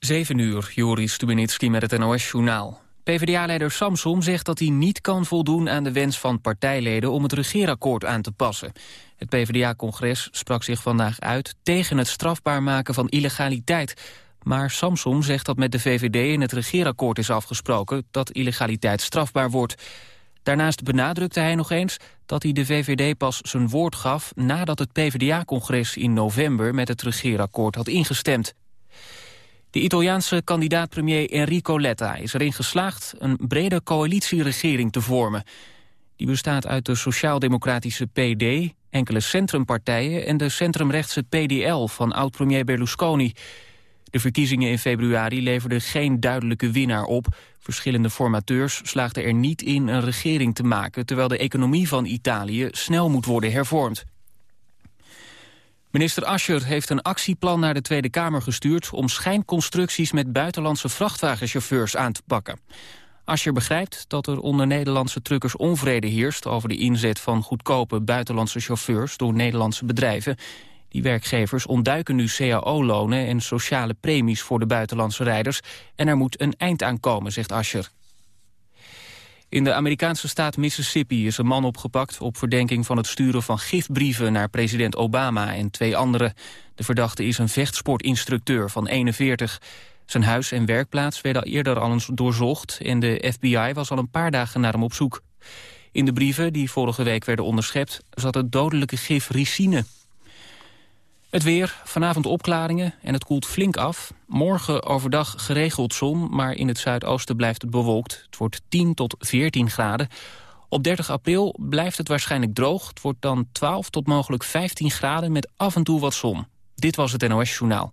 7 uur, Joris Stubenitski met het NOS-journaal. PvdA-leider Samsom zegt dat hij niet kan voldoen aan de wens van partijleden om het regeerakkoord aan te passen. Het PvdA-congres sprak zich vandaag uit tegen het strafbaar maken van illegaliteit. Maar Samsom zegt dat met de VVD in het regeerakkoord is afgesproken dat illegaliteit strafbaar wordt. Daarnaast benadrukte hij nog eens dat hij de VVD pas zijn woord gaf nadat het PvdA-congres in november met het regeerakkoord had ingestemd. De Italiaanse kandidaat-premier Enrico Letta is erin geslaagd een brede coalitieregering te vormen. Die bestaat uit de sociaal-democratische PD, enkele centrumpartijen en de centrumrechtse PDL van oud-premier Berlusconi. De verkiezingen in februari leverden geen duidelijke winnaar op. Verschillende formateurs slaagden er niet in een regering te maken... terwijl de economie van Italië snel moet worden hervormd. Minister Ascher heeft een actieplan naar de Tweede Kamer gestuurd... om schijnconstructies met buitenlandse vrachtwagenchauffeurs aan te pakken. Ascher begrijpt dat er onder Nederlandse truckers onvrede heerst... over de inzet van goedkope buitenlandse chauffeurs door Nederlandse bedrijven. Die werkgevers ontduiken nu cao-lonen en sociale premies voor de buitenlandse rijders... en er moet een eind aan komen, zegt Ascher. In de Amerikaanse staat Mississippi is een man opgepakt... op verdenking van het sturen van gifbrieven naar president Obama en twee anderen. De verdachte is een vechtsportinstructeur van 41. Zijn huis en werkplaats werden eerder al eens doorzocht... en de FBI was al een paar dagen naar hem op zoek. In de brieven, die vorige week werden onderschept... zat het dodelijke gif ricine. Het weer, vanavond opklaringen en het koelt flink af. Morgen overdag geregeld zon, maar in het zuidoosten blijft het bewolkt. Het wordt 10 tot 14 graden. Op 30 april blijft het waarschijnlijk droog. Het wordt dan 12 tot mogelijk 15 graden met af en toe wat zon. Dit was het NOS Journaal.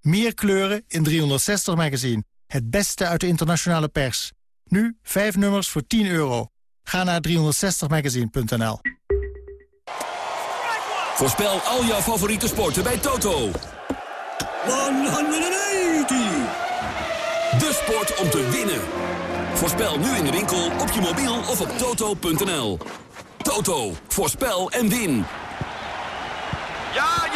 Meer kleuren in 360 magazine. Het beste uit de internationale pers. Nu 5 nummers voor 10 euro. Ga naar 360magazine.nl Voorspel al jouw favoriete sporten bij Toto. 180! De sport om te winnen. Voorspel nu in de winkel, op je mobiel of op toto.nl. Toto, voorspel en win. Ja,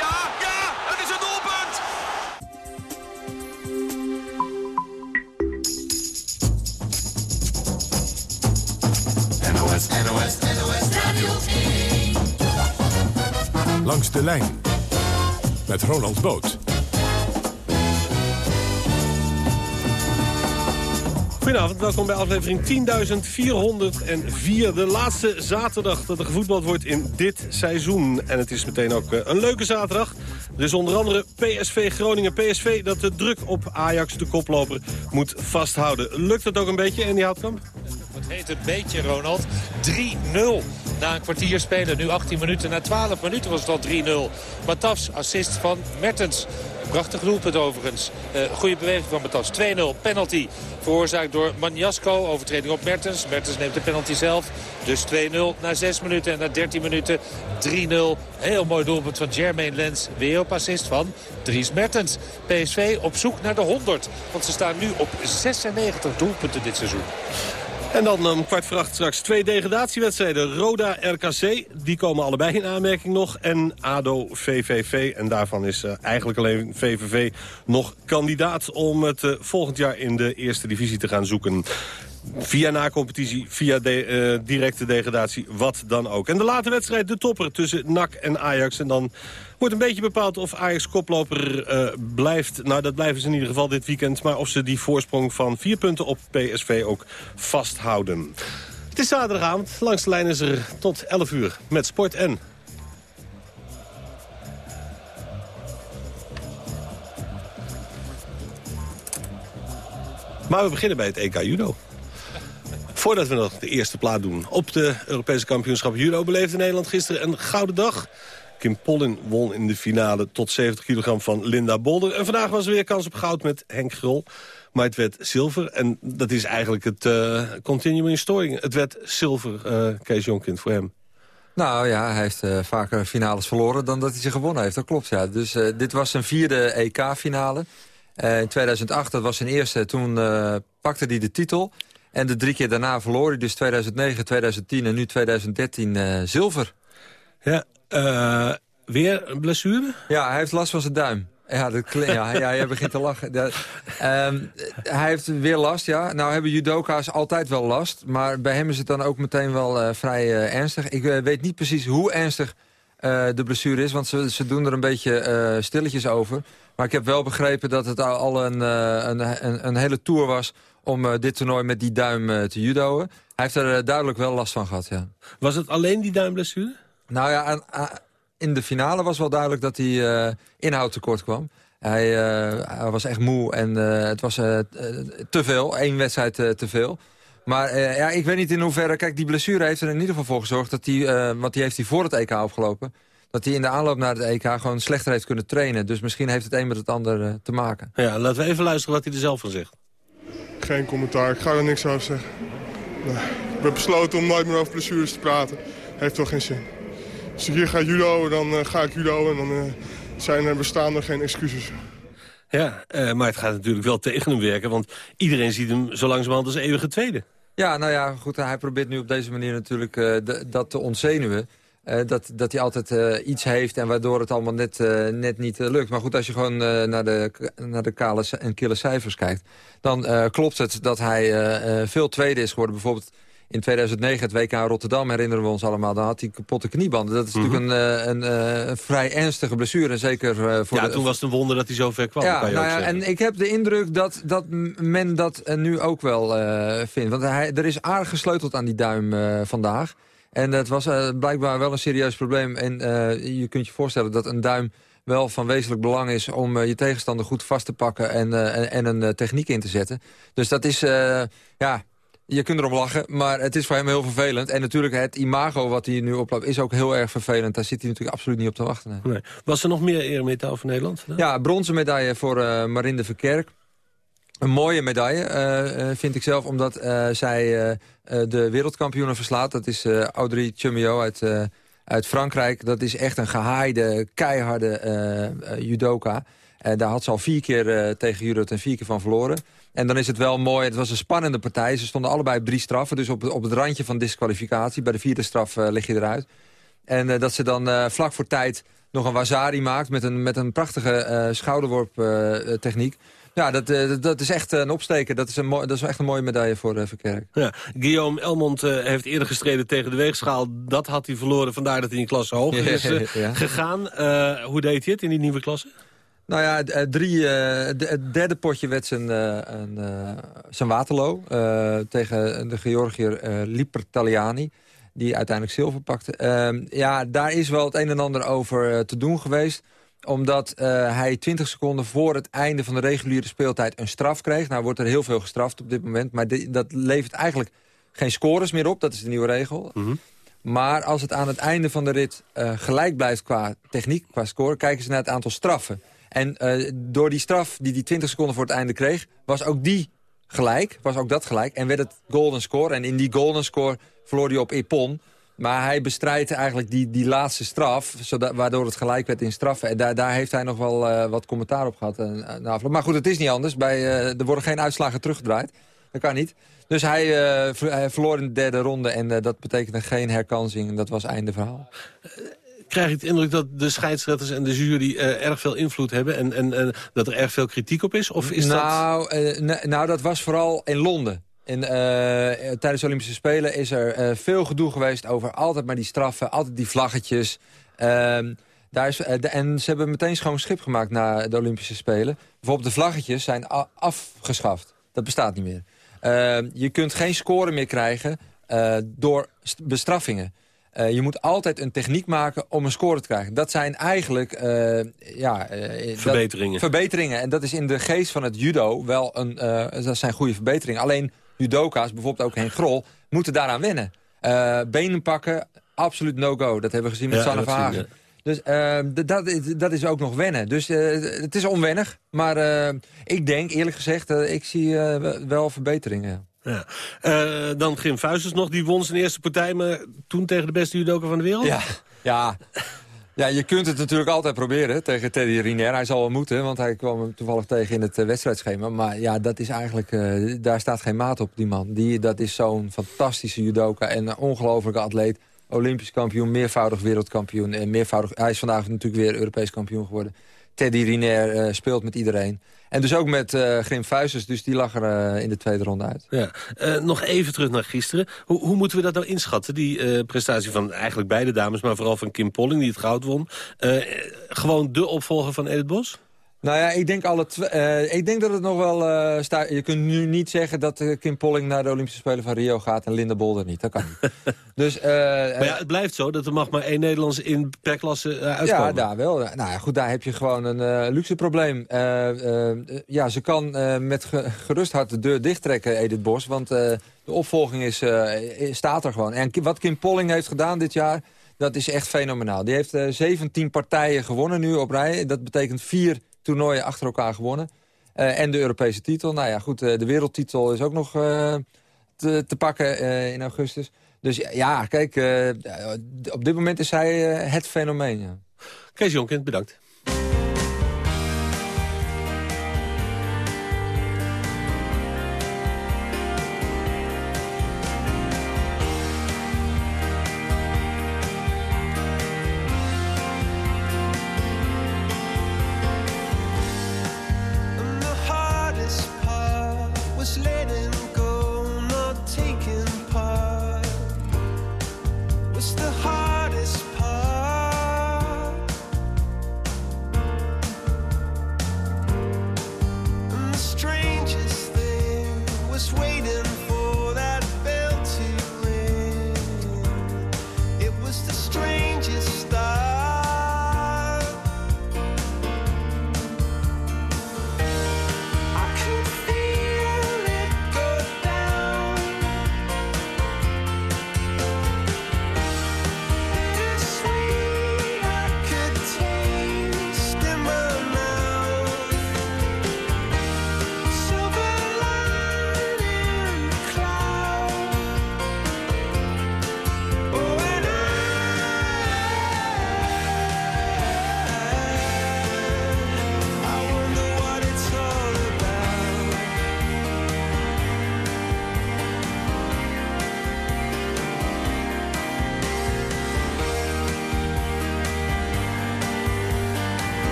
NOS, NOS, NOS Radio 1. Langs de lijn met Ronald Boot. Goedenavond, welkom bij aflevering 10.404. De laatste zaterdag dat er gevoetbald wordt in dit seizoen. En het is meteen ook eh, een leuke zaterdag. Er is onder andere PSV Groningen. PSV dat de druk op Ajax, de koploper, moet vasthouden. Lukt dat ook een beetje, Andy Houtkamp? Het heet een beetje, Ronald. 3-0 na een kwartier spelen. Nu 18 minuten. Na 12 minuten was het al 3-0. Matafs, assist van Mertens. Prachtig doelpunt overigens. Uh, goede beweging van Matas. 2-0 penalty veroorzaakt door Manjasko. Overtreding op Mertens. Mertens neemt de penalty zelf. Dus 2-0 na 6 minuten en na 13 minuten 3-0. Heel mooi doelpunt van Jermaine Lens. Weer van Dries Mertens. PSV op zoek naar de 100. Want ze staan nu op 96 doelpunten dit seizoen. En dan om kwart voor acht straks twee degradatiewedstrijden. Roda RKC, die komen allebei in aanmerking nog. En ADO VVV. En daarvan is uh, eigenlijk alleen VVV nog kandidaat... om het uh, volgend jaar in de eerste divisie te gaan zoeken. Via na-competitie, via de, uh, directe degradatie, wat dan ook. En de late wedstrijd, de topper tussen NAC en Ajax. En dan wordt een beetje bepaald of Ajax koploper uh, blijft. Nou, dat blijven ze in ieder geval dit weekend. Maar of ze die voorsprong van vier punten op PSV ook vasthouden. Het is zaterdagavond. Langs de lijn is er tot 11 uur met Sport en... Maar we beginnen bij het EK Judo. Voordat we nog de eerste plaat doen op de Europese kampioenschap judo... beleefde Nederland gisteren een gouden dag. Kim Pollin won in de finale tot 70 kilogram van Linda Bolder. En vandaag was er weer kans op goud met Henk Grol. Maar het werd zilver. En dat is eigenlijk het uh, continuing story. Het werd zilver, uh, Kees Jonkind, voor hem. Nou ja, hij heeft uh, vaker finales verloren dan dat hij ze gewonnen heeft. Dat klopt, ja. Dus dit was zijn vierde EK-finale. in 2008, dat was zijn eerste, toen pakte hij de titel. En de drie keer daarna verloor hij dus 2009, 2010 en nu 2013 zilver. Ja, weer een blessure? Ja, hij heeft last van zijn duim. Ja, dat ja, ja, jij begint te lachen. Ehm, hij heeft weer last, ja. Nou hebben judoka's altijd wel last. Maar bij hem is het dan ook meteen wel uh, vrij uh, ernstig. Ik uh, weet niet precies hoe ernstig de blessure is. Want ze, ze doen er een beetje stilletjes over. Maar ik heb wel begrepen dat het al een, een, een, een hele tour was... om dit toernooi met die duim te judoën. Hij heeft er duidelijk wel last van gehad, ja. Was het alleen die duimblessure? Nou ja, aan, in de finale was wel duidelijk dat hij uh, inhoud tekort kwam. Hij, uh, hij, was echt moe en uh, het was te veel. Eén wedstrijd te veel. Maar ja, ik weet niet in hoeverre... Kijk, die blessure heeft er in ieder geval voor gezorgd... Dat hij, want die heeft hij voor het EK opgelopen... dat hij in de aanloop naar het EK gewoon slechter heeft kunnen trainen. Dus misschien heeft het een met het ander te maken. Ja, laten we even luisteren wat hij er zelf van zegt. Geen commentaar, ik ga er niks over zeggen. Nee. Ik heb besloten om nooit meer over blessures te praten. Heeft toch geen zin. Als ik hier ga judo, dan uh, ga ik judo en dan uh, zijn er bestaan er geen excuses. Ja, uh, maar het gaat natuurlijk wel tegen hem werken, want iedereen ziet hem zo langzamerhand als eeuwige tweede. Ja, nou ja, goed, hij probeert nu op deze manier natuurlijk dat te ontzenuwen. dat, dat hij altijd iets heeft en waardoor het allemaal net, net niet lukt. Maar goed, als je gewoon naar, de, naar de kale en kille cijfers kijkt... dan klopt het dat hij veel tweede is geworden. Bijvoorbeeld in 2009 het WK Rotterdam herinneren we ons allemaal. Dan had hij kapotte kniebanden. Dat is natuurlijk mhm. een, eh, een, een, eh, vrij ernstige blessure. En zeker uh, voor ja, toen was het een wonder dat hij zo ver kwam. Ja, kan je nou ja, en ik heb de indruk dat, dat men dat nu ook wel uh, vindt. Want hij, er is aardig gesleuteld aan die duim vandaag. En het was blijkbaar wel een serieus probleem. En je kunt je voorstellen dat een duim wel van wezenlijk belang is... om je tegenstander goed vast te pakken en, en, en, een techniek in te zetten. Dus dat is, ja, je kunt erop lachen, maar het is voor hem heel vervelend. En natuurlijk het imago wat hij nu oploopt is ook heel erg vervelend. Daar zit hij natuurlijk absoluut niet op te wachten. Nee. Was er nog meer eremetaal voor Nederland? Ja, bronzen medaille voor uh, Marinde Verkerk. Een mooie medaille, uh, vind ik zelf, omdat uh, zij de wereldkampioenen verslaat. Dat is Audrey Chumio uit, uit Frankrijk. Dat is echt een gehaaide, keiharde judoka. daar had ze al vier keer tegen judo en vier keer van verloren. En dan is het wel mooi, het was een spannende partij. Ze stonden allebei op drie straffen, dus op, op het randje van disqualificatie. Bij de vierde straf uh, lig je eruit. En uh, dat ze dan uh, vlak voor tijd nog een wazari maakt... met een, met een prachtige schouderworp-techniek. Ja, dat, dat is echt een opsteken. Dat is, een dat is echt een mooie medaille voor uh, Verkerk. Ja, Guillaume Elmond heeft eerder gestreden tegen de weegschaal. Dat had hij verloren, vandaar dat hij in klasse hoger is gegaan. hoe deed hij het in die nieuwe klasse? Nou ja, eh, drie, eh, het derde potje werd zijn, uh, een, zijn Waterloo tegen de Georgiër Liper Taliani. Die uiteindelijk zilver pakte. Ehm, ja, daar is wel het een en ander over te doen geweest omdat hij 20 seconden voor het einde van de reguliere speeltijd een straf kreeg. Nou wordt er heel veel gestraft op dit moment. Maar dat levert eigenlijk geen scores meer op. Dat is de nieuwe regel. Mhm. Maar als het aan het einde van de rit gelijk blijft qua techniek, qua score... kijken ze naar het aantal straffen. En uh, door die straf die hij 20 seconden voor het einde kreeg... was ook die gelijk, was ook dat gelijk. En werd het golden score. En in die golden score verloor hij op Epon. Maar hij bestrijdt eigenlijk die, die laatste straf, zodat, waardoor het gelijk werd in straffen. En daar, daar heeft hij nog wel uh, wat commentaar op gehad. Uh, maar goed, het is niet anders. Bij, er worden geen uitslagen teruggedraaid. Dat kan niet. Dus hij, hij verloor in de derde ronde en dat betekende geen herkansing. En dat was einde verhaal krijg je het indruk dat de scheidsrechters en de jury uh, erg veel invloed hebben... En, en, en, dat er erg veel kritiek op is? Of is nou, dat... Uh, nou, dat was vooral in Londen. In, uh, tijdens de Olympische Spelen is er veel gedoe geweest over altijd maar die straffen, altijd die vlaggetjes. Ehm, daar is, en ze hebben meteen schoon schip gemaakt na de Olympische Spelen. Bijvoorbeeld de vlaggetjes zijn afgeschaft. Dat bestaat niet meer. Ehm, je kunt geen score meer krijgen door bestraffingen. Uh, je moet altijd een techniek maken om een score te krijgen. Dat zijn eigenlijk uh, ja, uh, verbeteringen. Dat, verbeteringen. En dat is in de geest van het judo wel een, dat zijn goede verbeteringen. Alleen judoka's, bijvoorbeeld ook Henk Grol, moeten daaraan wennen. benen pakken, absoluut no-go. Dat hebben we gezien met ja, Sanne Verhagen. Dus dat, dat is ook nog wennen. Dus het is onwennig. Maar ik denk, eerlijk gezegd, ik zie wel verbeteringen. Ja. dan Grim Vuisters nog, die won zijn eerste partij... maar toen tegen de beste judoka van de wereld? Ja, ja. Ja, je kunt het natuurlijk altijd proberen tegen Teddy Riner. Hij zal wel moeten, want hij kwam toevallig tegen in het wedstrijdschema. Maar ja, dat is eigenlijk, daar staat geen maat op, die man. Die, dat is zo'n fantastische judoka en een ongelofelijke atleet. Olympisch kampioen, meervoudig wereldkampioen. En meervoudig, hij is vandaag natuurlijk weer Europees kampioen geworden. Teddy Riner speelt met iedereen. En dus ook met uh, Grim Fuisers, dus die lag er uh, in de tweede ronde uit. Ja. nog even terug naar gisteren. Hoe, hoe moeten we dat nou inschatten? Die prestatie van eigenlijk beide dames, maar vooral van Kim Polling die het goud won. gewoon de opvolger van Edith Bos? Nou ja, ik denk, alle uh, ik denk dat het nog wel uh, staat. Je kunt nu niet zeggen dat uh, Kim Polling naar de Olympische Spelen van Rio gaat... en Linda Bolder niet. Dat kan niet. dus, maar ja, het blijft zo dat er mag maar één Nederlands in per klasse uitkomen. Ja, daar wel. Nou ja, goed, daar heb je gewoon een luxe probleem. ja, ze kan met ge gerust hart de deur dichttrekken, Edith Bos. Want de opvolging is, staat er gewoon. En wat Kim Polling heeft gedaan dit jaar... Dat is echt fenomenaal. Die heeft 17 partijen gewonnen nu op rij. Dat betekent vier toernooien achter elkaar gewonnen. Uh, en de Europese titel. Nou ja, goed, uh, de wereldtitel is ook nog uh, te, te, pakken in augustus. Dus ja, kijk, op dit moment is hij het fenomeen. Ja. Kees Jonkind, bedankt.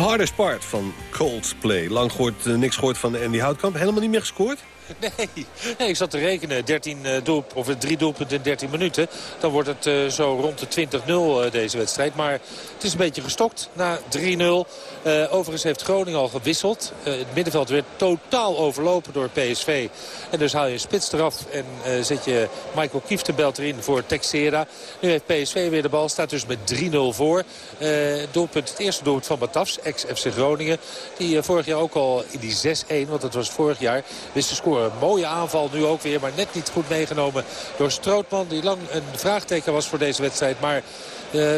De hardest part van Coldplay. Lang gehoord, uh, niks gehoord van Andy Houtkamp. Helemaal niet meer gescoord? Nee, nee, ik zat te rekenen. 13 uh, doelp, of 3 doelpunten in 13 minuten. Dan wordt het uh, zo rond de 20-0 uh, deze wedstrijd. Maar het is een beetje gestokt na 3-0. overigens heeft Groningen al gewisseld. het middenveld werd totaal overlopen door PSV. En dus haal je een spits eraf en zet je Michael Kieftenbelt erin voor Texera. Nu heeft PSV weer de bal. Staat dus met 3-0 voor. doelpunt, het eerste doelpunt van Batafs, ex-FC Groningen. Die vorig jaar ook al in die 6-1, want dat was vorig jaar, wist te scoren. Een mooie aanval nu ook weer, maar net niet goed meegenomen door Strootman. Die lang een vraagteken was voor deze wedstrijd. Maar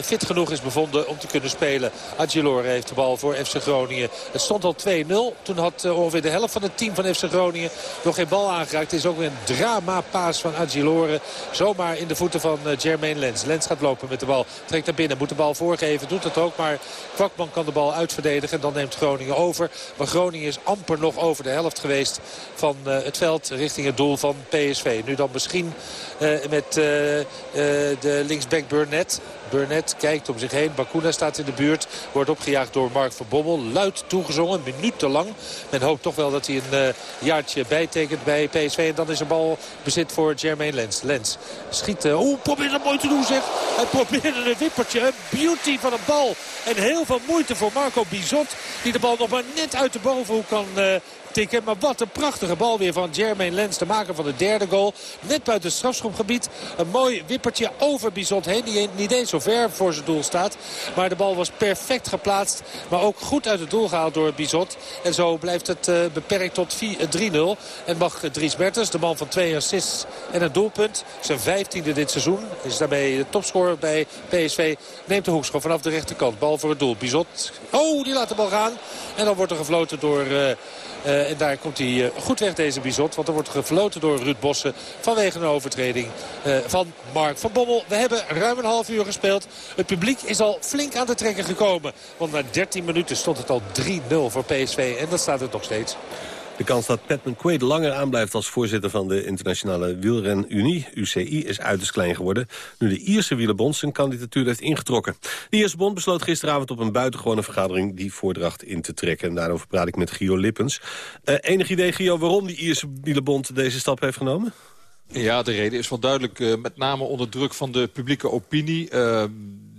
fit genoeg is bevonden om te kunnen spelen. Agilore heeft de bal voor FC Groningen. Het stond al 2-0. Toen had uh, ongeveer de helft van het team van FC Groningen nog geen bal aangeraakt. Het is ook weer een drama-paas van Agilore. Zomaar in de voeten van uh, Jermaine Lens. Lens gaat lopen met de bal. Trekt naar binnen. Moet de bal voorgeven. Doet het ook. Maar Kwakman kan de bal uitverdedigen. En dan neemt Groningen over. Maar Groningen is amper nog over de helft geweest van het veld richting het doel van PSV. Nu dan misschien met de linksback Burnett. Burnett kijkt om zich heen. Bakuna staat in de buurt. Wordt opgejaagd door Mark van Bommel. Luid toegezongen, minutenlang. Men hoopt toch wel dat hij een uh, jaartje bijtekent bij PSV. En dan is er bal bezit voor Jermaine Lens. Lens schiet. Uh, probeert dat mooi te doen zeg. Hij probeerde een wippertje. Een beauty van een bal. En heel veel moeite voor Marco Bizot. Die de bal nog maar net uit de bovenhoek kan uh, tikken. Maar wat een prachtige bal weer van Jermaine Lens. De maker van de derde goal. Net buiten het strafschopgebied. Een mooi wippertje over Bizot heen. Die niet eens zo ver voor zijn doel staat. Maar de bal was perfect geplaatst. Maar ook goed uit het doel gehaald door Bizot. En zo blijft het uh, beperkt tot 3-0. En mag Dries Mertens, de man van twee assists en een doelpunt. Zijn vijftiende dit seizoen. Is daarmee de topscorer bij PSV. Neemt de hoekschop vanaf de rechterkant. Bal voor het doel. Bizot. Oh, die laat de bal gaan. En dan wordt er gefloten door... uh, en daar komt hij uh, goed weg, deze Bizot. Want er wordt gefloten door Ruud Bossen vanwege een overtreding uh, van Mark van Bommel. We hebben ruim een half uur gespeeld. Het publiek is al flink aan de trekken gekomen. Want na 13 minuten stond het al 3-0 voor PSV. En dat staat het nog steeds. De kans dat Pat McQuaid langer aanblijft als voorzitter van de Internationale Wielrenunie, UCI, is uiterst klein geworden. Nu de Ierse wielerbond zijn kandidatuur heeft ingetrokken. De Ierse bond besloot gisteravond op een buitengewone vergadering die voordracht in te trekken. En daarover praat ik met Gio Lippens. Uh, enig idee, Gio, waarom die Ierse wielerbond deze stap heeft genomen? Ja, de reden is wel duidelijk. Uh, met name onder druk van de publieke opinie. Uh,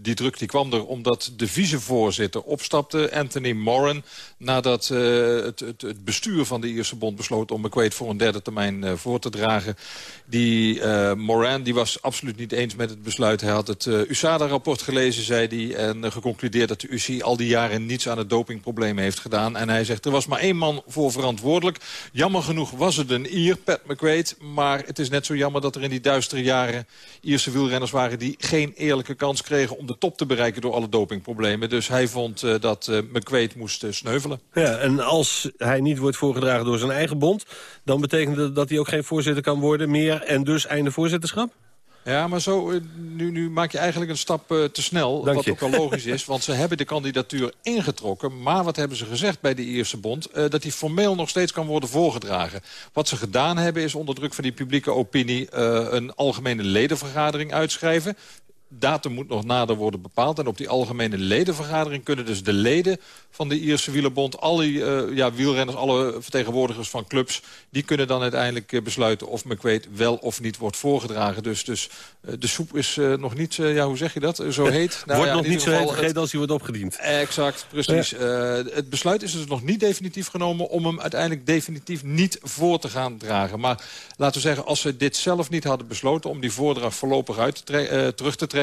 die druk die kwam er omdat de vicevoorzitter opstapte, Anthony Moran... nadat uh, het, het, het, bestuur van de Ierse bond besloot om McQuaid voor een derde termijn uh, voor te dragen. Die uh, Moran die was absoluut niet eens met het besluit. Hij had het USADA-rapport gelezen, zei hij, en geconcludeerd dat de UCI al die jaren niets aan het dopingprobleem heeft gedaan. En hij zegt, er was maar één man voor verantwoordelijk. Jammer genoeg was het een Ier, Pat McQuaid, maar het is net zo jammer dat er in die duistere jaren Ierse wielrenners waren die geen eerlijke kans kregen om de top te bereiken door alle dopingproblemen. Dus hij vond uh, dat uh, McQuaid moest uh, sneuvelen. Ja, en als hij niet wordt voorgedragen door zijn eigen bond... dan betekent dat dat hij ook geen voorzitter kan worden meer... en dus einde voorzitterschap? Ja, maar zo, nu, nu maak je eigenlijk een stap uh, te snel. Dank wat je. ook al logisch is, want ze hebben de kandidatuur ingetrokken. Maar wat hebben ze gezegd bij de Ierse bond? Uh, dat die formeel nog steeds kan worden voorgedragen. Wat ze gedaan hebben is onder druk van die publieke opinie... Uh, een algemene ledenvergadering uitschrijven datum moet nog nader worden bepaald. En op die algemene ledenvergadering kunnen dus de leden van de Ierse wielerbond... alle uh, ja, wielrenners, alle vertegenwoordigers van clubs... die kunnen dan uiteindelijk uh, besluiten of McQuaid wel of niet wordt voorgedragen. Dus, dus uh, de soep is nog niet, ja, hoe zeg je dat, zo heet. Nou, wordt ja, nog niet zo heet gegeten als hij wordt opgediend. Exact, precies. Ja. het besluit is dus nog niet definitief genomen... om hem uiteindelijk definitief niet voor te gaan dragen. Maar laten we zeggen, als ze dit zelf niet hadden besloten... om die voordracht voorlopig uit te terug te trekken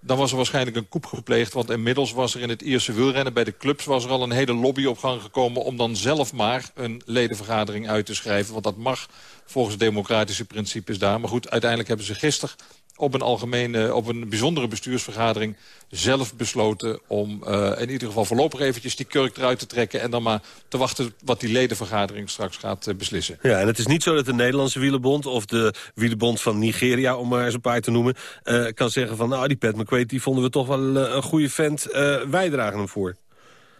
dan was er waarschijnlijk een koep gepleegd. Want inmiddels was er in het Ierse wielrennen bij de clubs... was er al een hele lobby op gang gekomen... om dan zelf maar een ledenvergadering uit te schrijven. Want dat mag volgens democratische principes daar. Maar goed, uiteindelijk hebben ze gisteren op een, algemene, op een bijzondere bestuursvergadering zelf besloten om uh, in ieder geval voorlopig eventjes die kurk eruit te trekken... en dan maar te wachten wat die ledenvergadering straks gaat uh, beslissen. Ja, en het is niet zo dat de Nederlandse wielerbond of de wielerbond van Nigeria... om maar eens een paar te noemen, uh, kan zeggen van... nou, die Pat McQuaid die vonden we toch wel een goede vent, wij dragen hem voor.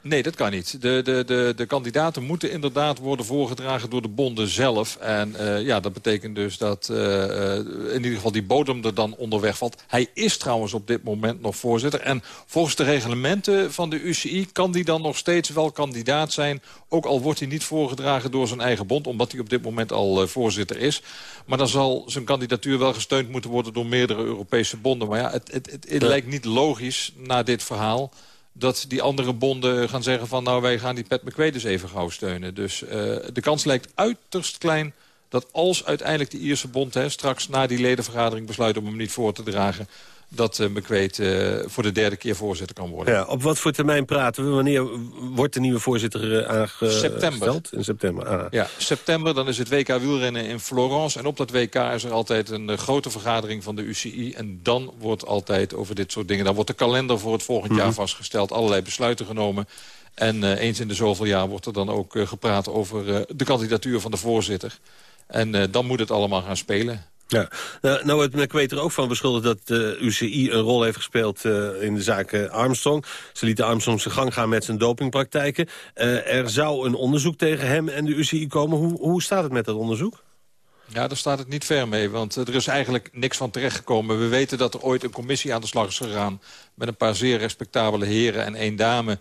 Nee, dat kan niet. De, de, de, de kandidaten moeten inderdaad worden voorgedragen door de bonden zelf. En uh, ja, dat betekent dus dat uh, in ieder geval die bodem er dan onderweg valt. Hij is trouwens op dit moment nog voorzitter. En volgens de reglementen van de UCI kan die dan nog steeds wel kandidaat zijn. Ook al wordt hij niet voorgedragen door zijn eigen bond. Omdat hij op dit moment al uh, voorzitter is. Maar dan zal zijn kandidatuur wel gesteund moeten worden door meerdere Europese bonden. Maar ja, het, het, het, het lijkt niet logisch na dit verhaal dat die andere bonden gaan zeggen van... nou, wij gaan die Pat McQuaid dus even gauw steunen. Dus uh, de kans lijkt uiterst klein dat als uiteindelijk de Ierse bond... Hè, straks na die ledenvergadering besluit om hem niet voor te dragen... dat uh, uh, voor de derde keer voorzitter kan worden. Ja, op wat voor termijn praten we? Wanneer wordt de nieuwe voorzitter uh, aangesteld? September. In september. Ah. Ja, september, dan is het WK wielrennen in Florence. En op dat WK is er altijd een grote vergadering van de UCI. En dan wordt altijd over dit soort dingen... dan wordt de kalender voor het volgend jaar mhm. vastgesteld. Allerlei besluiten genomen. En eens in de zoveel jaar wordt er dan ook gepraat over de kandidatuur van de voorzitter. En dan moet het allemaal gaan spelen. Ja, nou, nou wordt McQuaid er ook van beschuldigd dat de UCI een rol heeft gespeeld uh, in de zaak Armstrong. Ze lieten Armstrong zijn gang gaan met zijn dopingpraktijken. Er zou een onderzoek tegen hem en de UCI komen. Hoe, hoe staat het met dat onderzoek? Ja, daar staat het niet ver mee, want er is eigenlijk niks van terechtgekomen. We weten dat er ooit een commissie aan de slag is gegaan... met een paar zeer respectabele heren en één dame...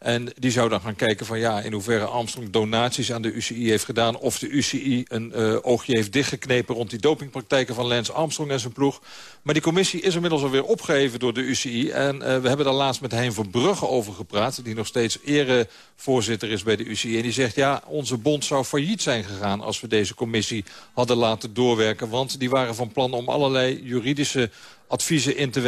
En die zou dan gaan kijken van ja, in hoeverre Armstrong donaties aan de UCI heeft gedaan. Of de UCI een uh, oogje heeft dichtgeknepen rond die dopingpraktijken van Lance Armstrong en zijn ploeg. Maar die commissie is inmiddels alweer opgeheven door de UCI. En uh, we hebben daar laatst met Hein Verbrugge over gepraat. Die nog steeds erevoorzitter is bij de UCI. En die zegt ja, onze bond zou failliet zijn gegaan als we deze commissie hadden laten doorwerken. Want die waren van plan om allerlei juridische adviezen in te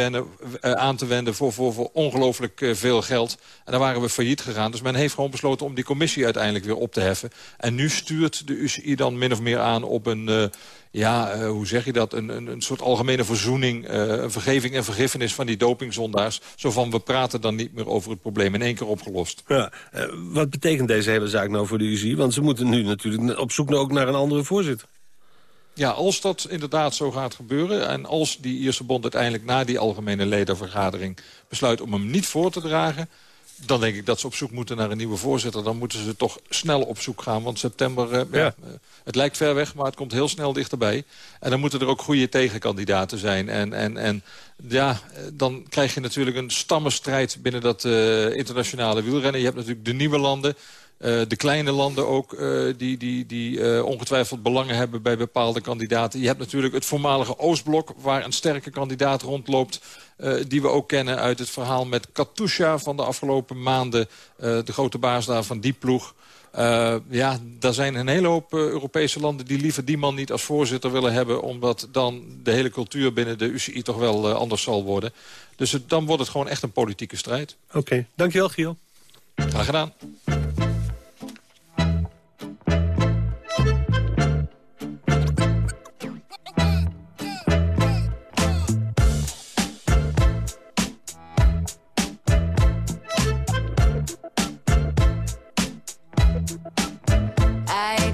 uh, aan te wenden voor, voor, voor ongelooflijk uh, veel geld. En daar waren we failliet gegaan. Dus men heeft gewoon besloten om die commissie uiteindelijk weer op te heffen. En nu stuurt de UCI dan min of meer aan op een... Uh, ja, hoe zeg je dat, een, een, een soort algemene verzoening, een vergeving en vergiffenis van die dopingzondaars. Zo van, we praten dan niet meer over het probleem in één keer opgelost. Ja, wat betekent deze hele zaak nou voor de UCI? Want ze moeten nu natuurlijk op zoek ook naar een andere voorzitter. Ja, als dat inderdaad zo gaat gebeuren... en als die Ierse bond uiteindelijk na die algemene ledenvergadering... besluit om hem niet voor te dragen... dan denk ik dat ze op zoek moeten naar een nieuwe voorzitter. Dan moeten ze toch snel op zoek gaan. Want september, eh, ja. Eh, het lijkt ver weg, maar het komt heel snel dichterbij. En dan moeten er ook goede tegenkandidaten zijn. En, en, en ja, eh, dan krijg je natuurlijk een stammenstrijd binnen dat uh, internationale wielrennen. Je hebt natuurlijk de nieuwe landen... Uh, de kleine landen ook, uh, die, die, die uh, ongetwijfeld belangen hebben bij bepaalde kandidaten. Je hebt natuurlijk het voormalige Oostblok, waar een sterke kandidaat rondloopt... die we ook kennen uit het verhaal met Katusha van de afgelopen maanden. de grote baas daar van die ploeg. ja, daar zijn een hele hoop Europese landen die liever die man niet als voorzitter willen hebben... omdat dan de hele cultuur binnen de UCI toch wel anders zal worden. Dus het, dan wordt het gewoon echt een politieke strijd. Oké, dankjewel Giel. Graag gedaan.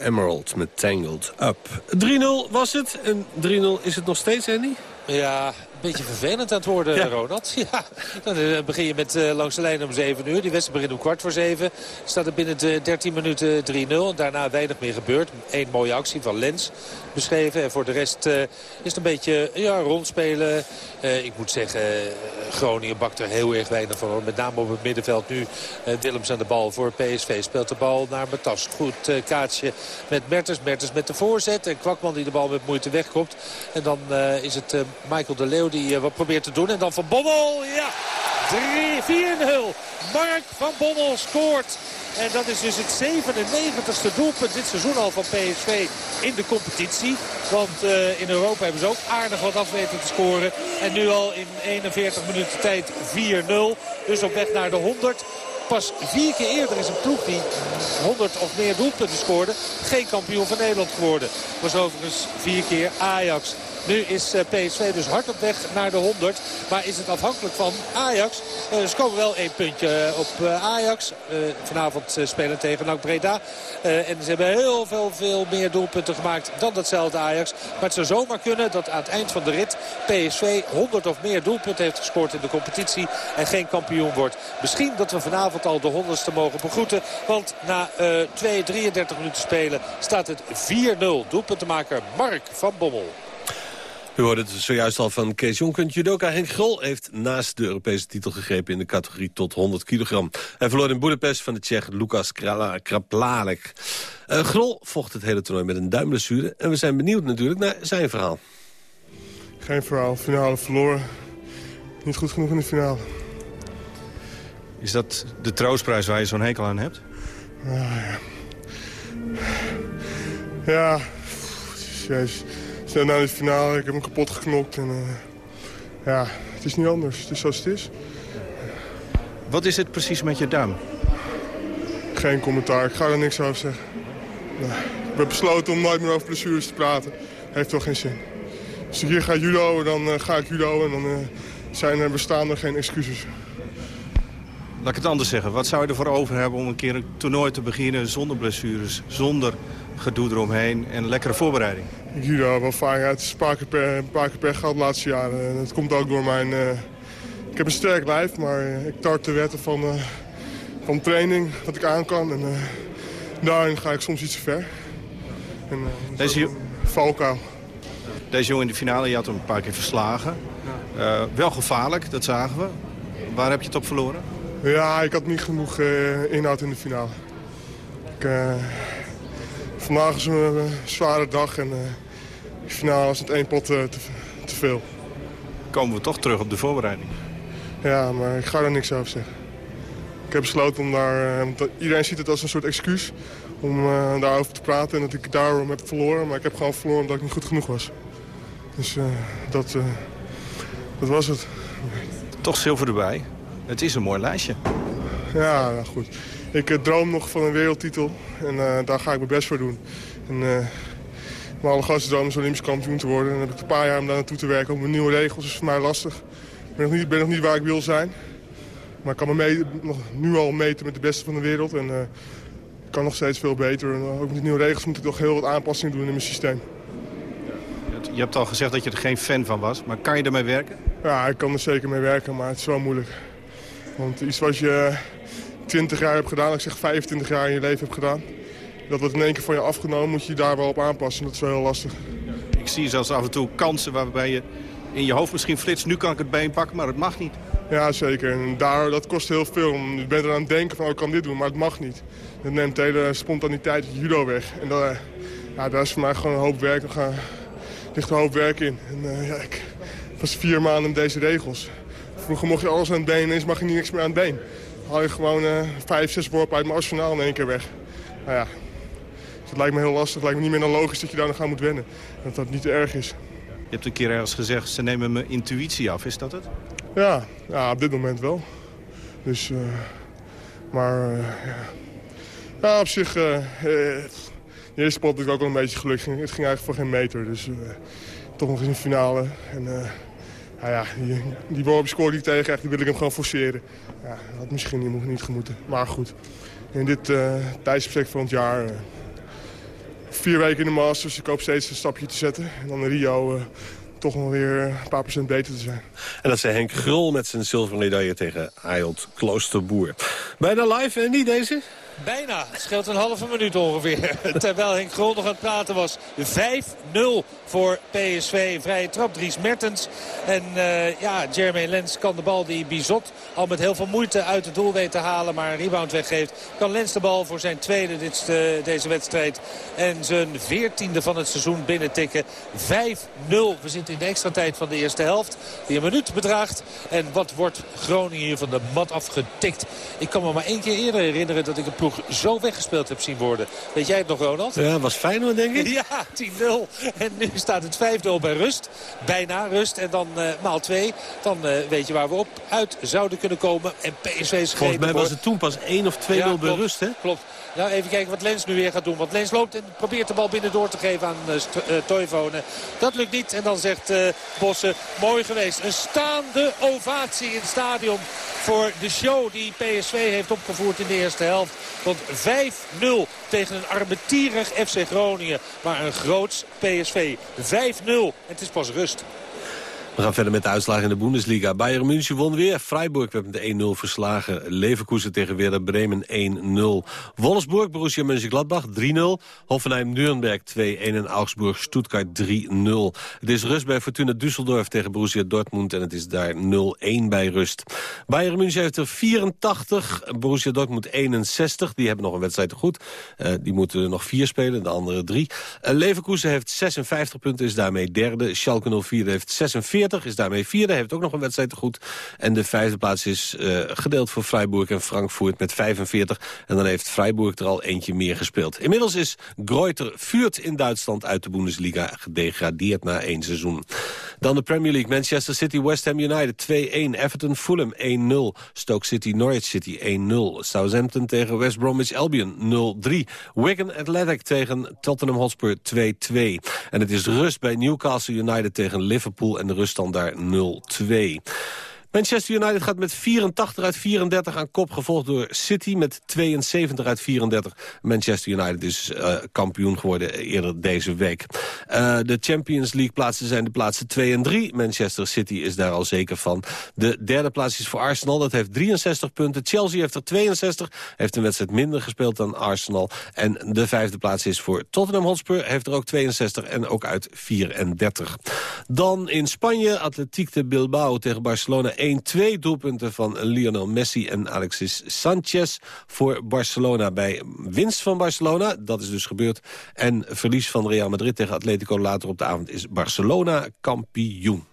Emerald met Tangled Up. 3-0 was het en 3-0 is het nog steeds, Andy? Ja, een beetje vervelend aan het worden, Ja. Ronald. Ja, dan eh, begin je met eh, langs de lijn om 7 uur. Die wedstrijd begint om kwart voor 7. Staat er binnen de 13 minuten 3-0. Daarna weinig meer gebeurd. Eén mooie actie van Lens beschreven. En voor de rest eh, is het een beetje ja, rondspelen. Eh, ik moet zeggen, eh, Groningen bakt er heel erg weinig van. Met name op het middenveld nu eh, Willems aan de bal voor PSV. Speelt de bal naar Matas. Goed kaartje met Mertens. Mertens met de voorzet. En Kwakman die de bal met moeite wegkomt. En dan is het Michael de Leeuw die wat probeert te doen. En dan Van Bommel. Ja, 3-4-0. Mark van Bommel scoort. En dat is dus het 97ste doelpunt dit seizoen al van PSV in de competitie. Want eh, in Europa hebben ze ook aardig wat af weten te scoren. En nu al in 41 minuten tijd 4-0. Dus op weg naar de 100. Pas vier keer eerder is een ploeg die 100 of meer doelpunten scoorde. Geen kampioen van Nederland geworden. Was overigens vier keer Ajax. Nu is eh, PSV dus hard op weg naar de 100. Maar is het afhankelijk van Ajax? Eh, ze komen wel één puntje eh, op Ajax. Vanavond spelen tegen NAC Breda. En ze hebben heel veel, veel meer doelpunten gemaakt dan datzelfde Ajax. Maar het zou zomaar kunnen dat aan het eind van de rit PSV 100 of meer doelpunten heeft gescoord in de competitie. En geen kampioen wordt. Misschien dat we vanavond al de 100ste mogen begroeten. Want na eh 2, 33 minuten spelen staat het 4-0. Doelpuntenmaker Mark van Bommel. U hoorde het zojuist al van Kees Jonken. Judoka Henk Grol heeft naast de Europese titel gegrepen... in de categorie tot 100 kilogram. Hij verloor in Budapest van de Tsjech Lukas Krala- Kraplalek. Eh, Grol vocht het hele toernooi met een duimblessure. En we zijn benieuwd natuurlijk naar zijn verhaal. Geen verhaal, finale verloren. Niet goed genoeg in de finale. Is dat de troostprijs waar je zo'n hekel aan hebt? Ah, ja. Ja, jezus. Snel naar de finale, ik heb hem kapot geknokt. En, eh, ja, het is niet anders. Het is zoals het is. Wat is het precies met je duim? Geen commentaar, ik ga er niks over zeggen. Nee. Ik heb besloten om nooit meer over blessures te praten. Heeft wel geen zin. Als ik hier ga judo, dan eh, ga ik judo en dan eh, zijn er bestaan er geen excuses. Laat ik het anders zeggen. Wat zou je ervoor over hebben om een keer een toernooi te beginnen zonder blessures, zonder gedoe eromheen en lekkere voorbereiding? Ik judo wel vaak uit. Het is een paar keer per, een paar keer per gehad de laatste jaren. En dat komt ook door mijn... eh, ik heb een sterk lijf, maar eh, ik tart de wetten van, eh, van training, wat ik aan kan. En daarin ga ik soms iets te ver. En, Deze, valkuil. deze jongen in de finale, je had hem een paar keer verslagen. Wel gevaarlijk, dat zagen we. Waar heb je het op verloren? Ja, ik had niet genoeg inhoud in de finale. Ik, vandaag is een eh, zware dag en eh, de finale was het één pot eh, te, te veel. Komen we toch terug op de voorbereiding? Ja, maar ik ga er niks over zeggen. Ik heb besloten om daar... iedereen ziet het als een soort excuus om daarover te praten en dat ik daarom heb verloren. Maar ik heb gewoon verloren omdat ik niet goed genoeg was. Dus dat, dat was het. Toch zilver erbij. Het is een mooi lijstje. Ja, nou goed. Ik eh, droom nog van een wereldtitel en eh, daar ga ik mijn best voor doen. En, eh, mijn allergrootste droom is Olympisch kampioen te worden. En dan heb ik een paar jaar om daar naartoe te werken. Ook met nieuwe regels is voor mij lastig. Ik ben nog niet, ben nog niet waar ik wil zijn. Maar ik kan me mee, nog, nu al meten met de beste van de wereld. En ik kan nog steeds veel beter. En ook met de nieuwe regels moet ik nog heel wat aanpassingen doen in mijn systeem. Je hebt al gezegd dat je er geen fan van was. Maar kan je ermee werken? Ja, ik kan er zeker mee werken, maar het is wel moeilijk. Want iets wat je 20 jaar hebt gedaan, ik zeg 25 jaar in je leven hebt gedaan... dat wordt in één keer van je afgenomen, moet je je daar wel op aanpassen. Dat is wel heel lastig. Ik zie zelfs af en toe kansen waarbij je in je hoofd misschien flitst. Nu kan ik het been pakken, maar het mag niet. Ja, zeker. En daar, dat kost heel veel. Je bent er aan het denken van, oh, ik kan dit doen, maar het mag niet. Dat neemt de hele spontaniteit judo weg. En dat, ja, daar is voor mij gewoon een hoop werk. Er ligt een hoop werk in. En, uh, ja, ik was vier maanden met deze regels. Vroeger mocht je alles aan het been, ineens mag je niks meer aan het been. Haal je gewoon uh, vijf, zes worpen uit mijn arsenaal in één keer weg. Nou ja, dus het lijkt me heel lastig. Het lijkt me niet meer dan logisch dat je daar nog aan moet wennen. Dat dat niet te erg is. Je hebt een keer ergens gezegd, ze nemen mijn intuïtie af. Is dat het? Ja, ja op dit moment wel. Dus, uh, maar, uh, ja. ja. op zich, uh, de eerste pot had ik ook wel een beetje geluk. Het ging eigenlijk voor geen meter, dus toch nog eens een finale. En, nou ja, die, die worp die ik tegen krijg, die wil ik hem gewoon forceren. Ja, had misschien niet, niet gemoeten, maar goed. In dit uh, tijdsbestek van het jaar, vier weken in de Masters, ik hoop steeds een stapje te zetten. En dan in Rio toch nog weer een paar procent beter te zijn. En dat zei Henk Grul met zijn zilveren medaille tegen Ayot Kloosterboer. Bijna live, en niet deze? Bijna. Het scheelt een halve minuut ongeveer. Terwijl Henk Grol nog aan het praten was. 5-0 voor PSV. Vrije trap Dries Mertens. En uh, ja, Jeremy Lens kan de bal die Bizot al met heel veel moeite uit het doel weet te halen. Maar een rebound weggeeft. Kan Lens de bal voor zijn tweede dit, uh, deze wedstrijd. En zijn veertiende van het seizoen binnentikken. 5-0. We zitten in de extra tijd van de eerste helft. Die een minuut bedraagt. En wat wordt Groningen hier van de mat afgetikt. Ik kan me maar één keer eerder herinneren dat ik een ploeg zo weggespeeld heb zien worden. Weet jij het nog, Ronald? Ja, was Feyenoord, denk ik. Ja, 10-0. En nu staat het 5-0 bij rust. Bijna rust. En dan uh, maal 2. Dan uh, weet je waar we op uit zouden kunnen komen. En PSV is Volgens mij was het toen pas 1 of 2-0 ja, bij rust, hè? Klopt. Nou, even kijken wat Lens nu weer gaat doen. Want Lens loopt en probeert de bal binnen door te geven aan uh, Toivonen. Dat lukt niet. En dan zegt uh, Bossen, mooi geweest. Een staande ovatie in het stadion voor de show die PSV heeft opgevoerd in de eerste helft. Want 5-0 tegen een armetierig FC Groningen. Maar een groots PSV. 5-0. En het is pas rust. We gaan verder met de uitslagen in de Bundesliga. Bayern München won weer. Freiburg werd met 1-0 verslagen. Leverkusen tegen Werder Bremen 1-0. Wolfsburg, Borussia Mönchengladbach 3-0. Hoffenheim-Nürnberg 2-1 en Augsburg-Stuttgart 3-0. Het is rust bij Fortuna Düsseldorf tegen Borussia Dortmund... en het is daar 0-1 bij rust. Bayern München heeft er 84, Borussia Dortmund 61. Die hebben nog een wedstrijd te goed. Uh, die moeten nog vier spelen, de andere drie. Uh, Leverkusen heeft 56 punten, is daarmee derde. Schalke 04 heeft 46 is daarmee vierde, heeft ook nog een wedstrijd te goed. En de vijfde plaats is uh, gedeeld voor Freiburg en Frankfurt met 45. En dan heeft Freiburg er al eentje meer gespeeld. Inmiddels is Greuter Vuurt in Duitsland uit de Bundesliga gedegradeerd na één seizoen. Dan de Premier League. Manchester City, West Ham United 2-1. Everton, Fulham 1-0. Stoke City, Norwich City 1-0. Southampton tegen West Bromwich Albion 0-3. Wigan Athletic tegen Tottenham Hotspur 2-2. En het is rust bij Newcastle United tegen Liverpool en de rust stand daar 0-2. Manchester United gaat met 84 uit 34 aan kop, gevolgd door City met 72 uit 34. Manchester United is uh, kampioen geworden eerder deze week. Uh, de Champions League plaatsen zijn de plaatsen 2 en 3. Manchester City is daar al zeker van. De derde plaats is voor Arsenal, dat heeft 63 punten. Chelsea heeft er 62, heeft een wedstrijd minder gespeeld dan Arsenal. En de vijfde plaats is voor Tottenham Hotspur, heeft er ook 62 en ook uit 34. Dan in Spanje, Atletiek de Bilbao tegen Barcelona 1-2 doelpunten van Lionel Messi en Alexis Sanchez voor Barcelona. Bij winst van Barcelona, dat is dus gebeurd, en verlies van Real Madrid tegen Atletico later op de avond is Barcelona kampioen.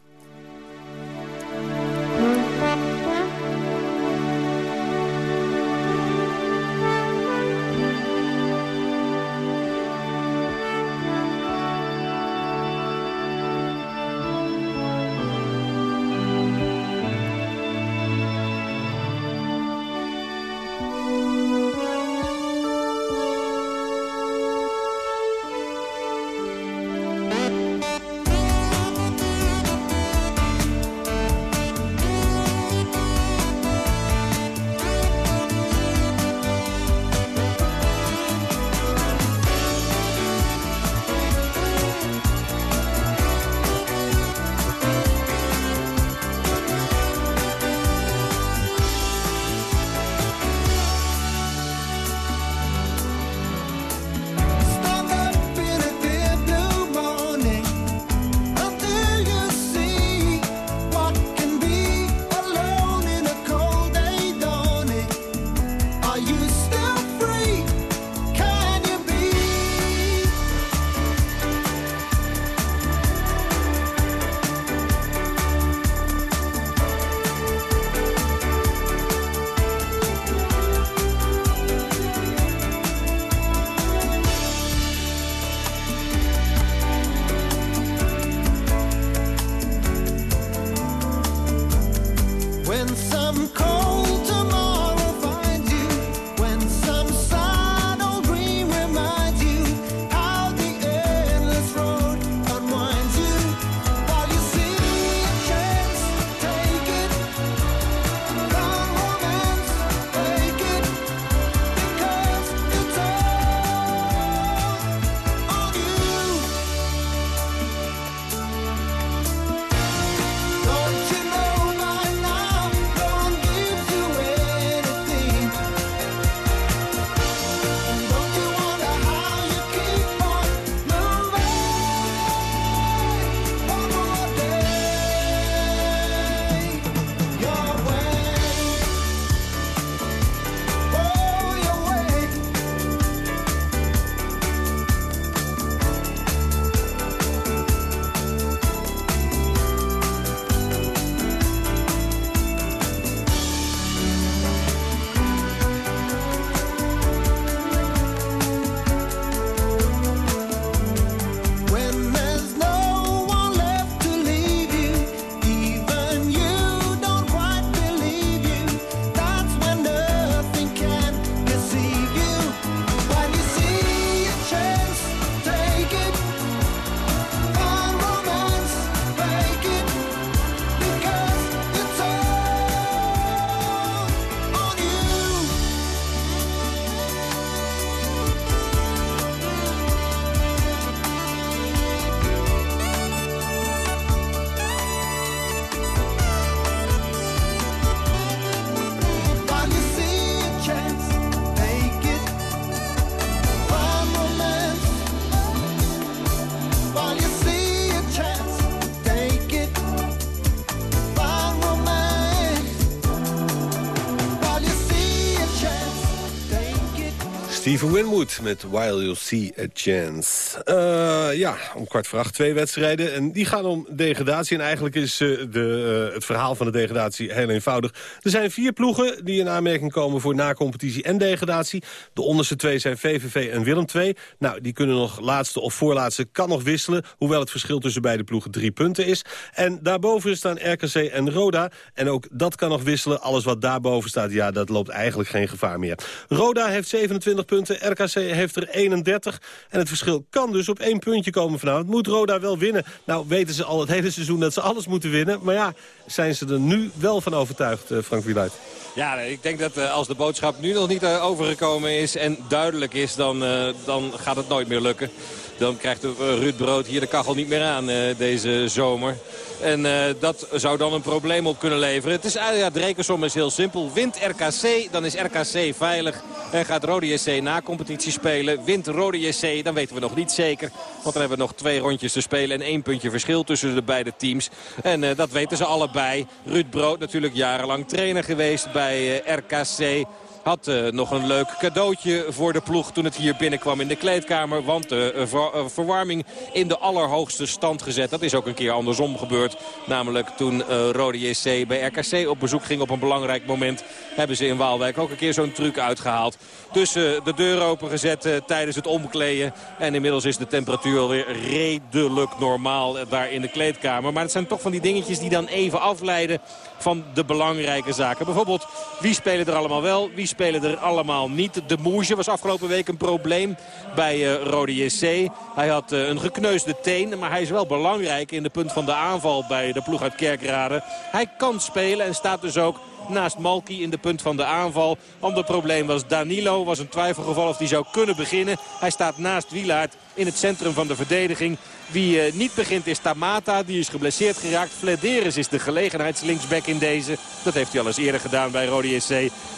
Steven Winwood met While You See a Chance. Uh, ja, om kwart voor acht twee wedstrijden. En die gaan om degradatie. En eigenlijk is uh, de, uh, het verhaal van de degradatie heel eenvoudig. Er zijn vier ploegen die in aanmerking komen voor na-competitie en degradatie. De onderste twee zijn VVV en Willem II. Nou, die kunnen nog laatste of voorlaatste kan nog wisselen. Hoewel het verschil tussen beide ploegen drie punten is. En daarboven staan RKC en Roda. En ook dat kan nog wisselen. Alles wat daarboven staat, ja, dat loopt eigenlijk geen gevaar meer. Roda heeft 27 punten, RKC heeft er 31. En het verschil kan dus op één puntje komen vanavond. Moet Roda wel winnen? Nou, weten ze al het hele seizoen dat ze alles moeten winnen. Maar ja, zijn ze er nu wel van overtuigd, eh, Frank Wieluid? Ja, ik denk dat uh, als de boodschap nu nog niet uh, overgekomen is en duidelijk is, dan, dan gaat het nooit meer lukken. Dan krijgt Ruud Brood hier de kachel niet meer aan deze zomer. En dat zou dan een probleem op kunnen leveren. Het is, ja, de rekensom is heel simpel. Wint RKC, dan is RKC veilig. En gaat Rode JC na competitie spelen. Wint Rode JC, dan weten we nog niet zeker. Want dan hebben we nog twee rondjes te spelen. En één puntje verschil tussen de beide teams. En uh, dat weten ze allebei. Ruud Brood natuurlijk jarenlang trainer geweest bij RKC. Had uh, nog een leuk cadeautje voor de ploeg toen het hier binnenkwam in de kleedkamer. Want de uh, verwarming in de allerhoogste stand gezet. Dat is ook een keer andersom gebeurd. Namelijk toen Rode JC bij RKC op bezoek ging op een belangrijk moment. Hebben ze in Waalwijk ook een keer zo'n truc uitgehaald. Dus de deur opengezet tijdens het omkleden. En inmiddels is de temperatuur alweer redelijk normaal daar in de kleedkamer. Maar het zijn toch van die dingetjes die dan even afleiden van de belangrijke zaken. Bijvoorbeeld, wie spelen er allemaal wel, wie spelen er allemaal niet. De Moesje was afgelopen week een probleem bij uh, Rode JC. Hij had uh, een gekneusde teen, maar hij is wel belangrijk in de punt van de aanval bij de ploeg uit Kerkrade. Hij kan spelen en staat dus ook naast Malki in de punt van de aanval. Ander probleem was Danilo. Was een twijfelgeval of hij zou kunnen beginnen. Hij staat naast Wielaert in het centrum van de verdediging. Wie uh, niet begint is Tamata. Die is geblesseerd geraakt. Flederis is de gelegenheidslinksback in deze. Dat heeft hij al eens eerder gedaan bij Rode SC.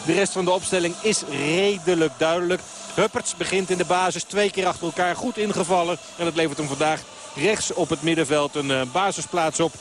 De rest van de opstelling is redelijk duidelijk. Hupperts begint in de basis twee keer achter elkaar goed ingevallen. En dat levert hem vandaag rechts op het middenveld een uh, basisplaats op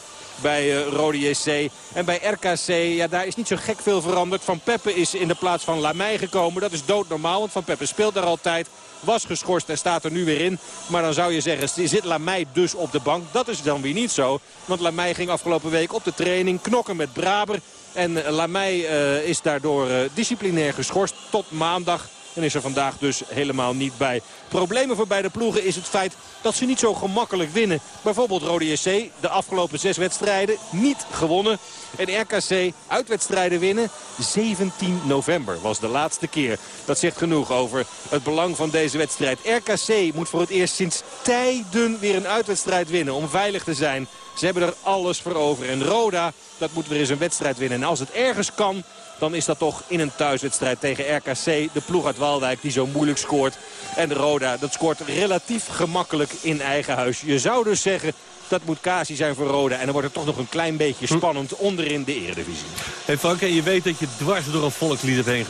bij uh, Rode JC. En bij RKC, ja, daar is niet zo gek veel veranderd. Van Peppe is in de plaats van Lamey gekomen. Dat is doodnormaal, want Van Peppe speelt daar altijd. Was geschorst en staat er nu weer in. Maar dan zou je zeggen, zit Lamey dus op de bank? Dat is dan weer niet zo. Want Lamey ging afgelopen week op de training knokken met Braber. En Lamey uh, is daardoor uh, disciplinair geschorst tot maandag. En is er vandaag dus helemaal niet bij. Problemen voor beide ploegen is het feit dat ze niet zo gemakkelijk winnen. Bijvoorbeeld Rode SC, de afgelopen zes wedstrijden niet gewonnen. En RKC uitwedstrijden winnen. 17 november was de laatste keer. Dat zegt genoeg over het belang van deze wedstrijd. RKC moet voor het eerst sinds tijden weer een uitwedstrijd winnen om veilig te zijn. Ze hebben er alles voor over. En Roda, dat moet weer eens een wedstrijd winnen. En als het ergens kan, dan is dat toch in een thuiswedstrijd tegen RKC. De ploeg uit Waalwijk die zo moeilijk scoort. En Roda, dat scoort relatief gemakkelijk in eigen huis. Je zou dus zeggen, dat moet Kasi zijn voor Roda. En dan wordt het toch nog een klein beetje spannend onderin de eredivisie. Hey Frank, je weet dat je dwars door een volkslied hebt heen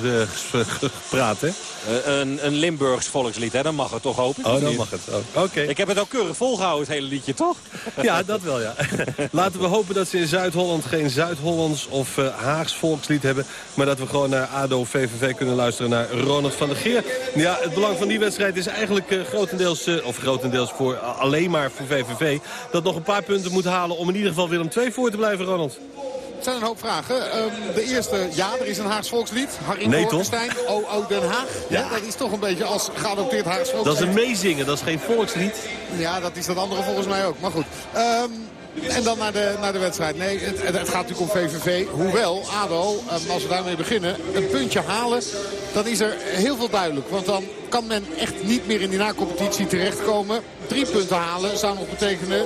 gepraat, hè? Uh, een, een Limburgs volkslied, hè? Dan mag het toch hoop ik. Oh, dan mag het. Oh, Oké. Okay. Ik heb het ook keurig volgehouden, het hele liedje, toch? Ja, dat wel, ja. Laten we hopen dat ze in Zuid-Holland geen Zuid-Hollands of uh, Haags volkslied hebben. Maar dat we gewoon naar ADO VVV kunnen luisteren naar Ronald van der Geer. Ja, het belang van die wedstrijd is eigenlijk uh, grotendeels, of grotendeels voor, alleen maar voor VVV... dat nog een paar punten moet halen om in ieder geval Willem II voor te blijven, Ronald. Het zijn een hoop vragen. Um, de eerste, ja, er is een Haags volkslied. Harry nee, Hoornstein, O.O. Den Haag. Ja. ja. dat is toch een beetje als geadopteerd Haags volkslied. Dat is een meezingen, dat is geen volkslied. Ja, dat is dat andere volgens mij ook. Maar goed. Um, en dan naar de, naar de wedstrijd. Nee, het, het, gaat natuurlijk om VVV. Hoewel, ADO, als we daarmee beginnen, een puntje halen... dan is er heel veel duidelijk. Want dan kan men echt niet meer in die na-competitie terechtkomen. Drie punten halen zou nog betekenen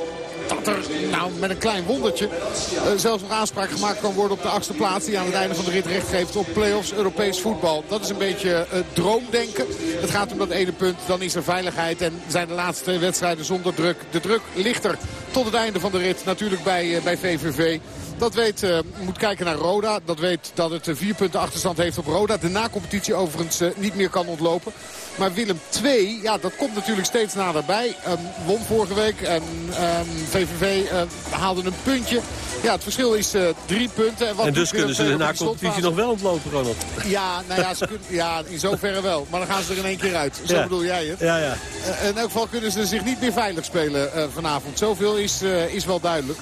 dat er nou, met een klein wondertje uh, zelfs nog aanspraak gemaakt kan worden op de achtste plaats. Die aan het einde van de rit recht geeft op play-offs Europees voetbal. Dat is een beetje uh, droomdenken. Het gaat om dat ene punt. Dan is er veiligheid en zijn de laatste wedstrijden zonder druk. De druk ligt er tot het einde van de rit natuurlijk bij, uh, bij VVV. Dat weet, moet kijken naar Roda. Dat weet dat het vier punten achterstand heeft op Roda. De na-competitie overigens niet meer kan ontlopen. Maar Willem 2, ja, dat komt natuurlijk steeds naderbij. Um, won vorige week en um, VVV uh, haalde een puntje. Ja, het verschil is uh, drie punten. En, wat en dus kunnen ze de na-competitie nog wel ontlopen, Ronald? Ja, nou ja, ze kunnen, ja, in zoverre wel. Maar dan gaan ze er in één keer uit. Zo ja. bedoel jij het. Ja, ja. Uh, in elk geval kunnen ze zich niet meer veilig spelen uh, vanavond. Zoveel is, is wel duidelijk.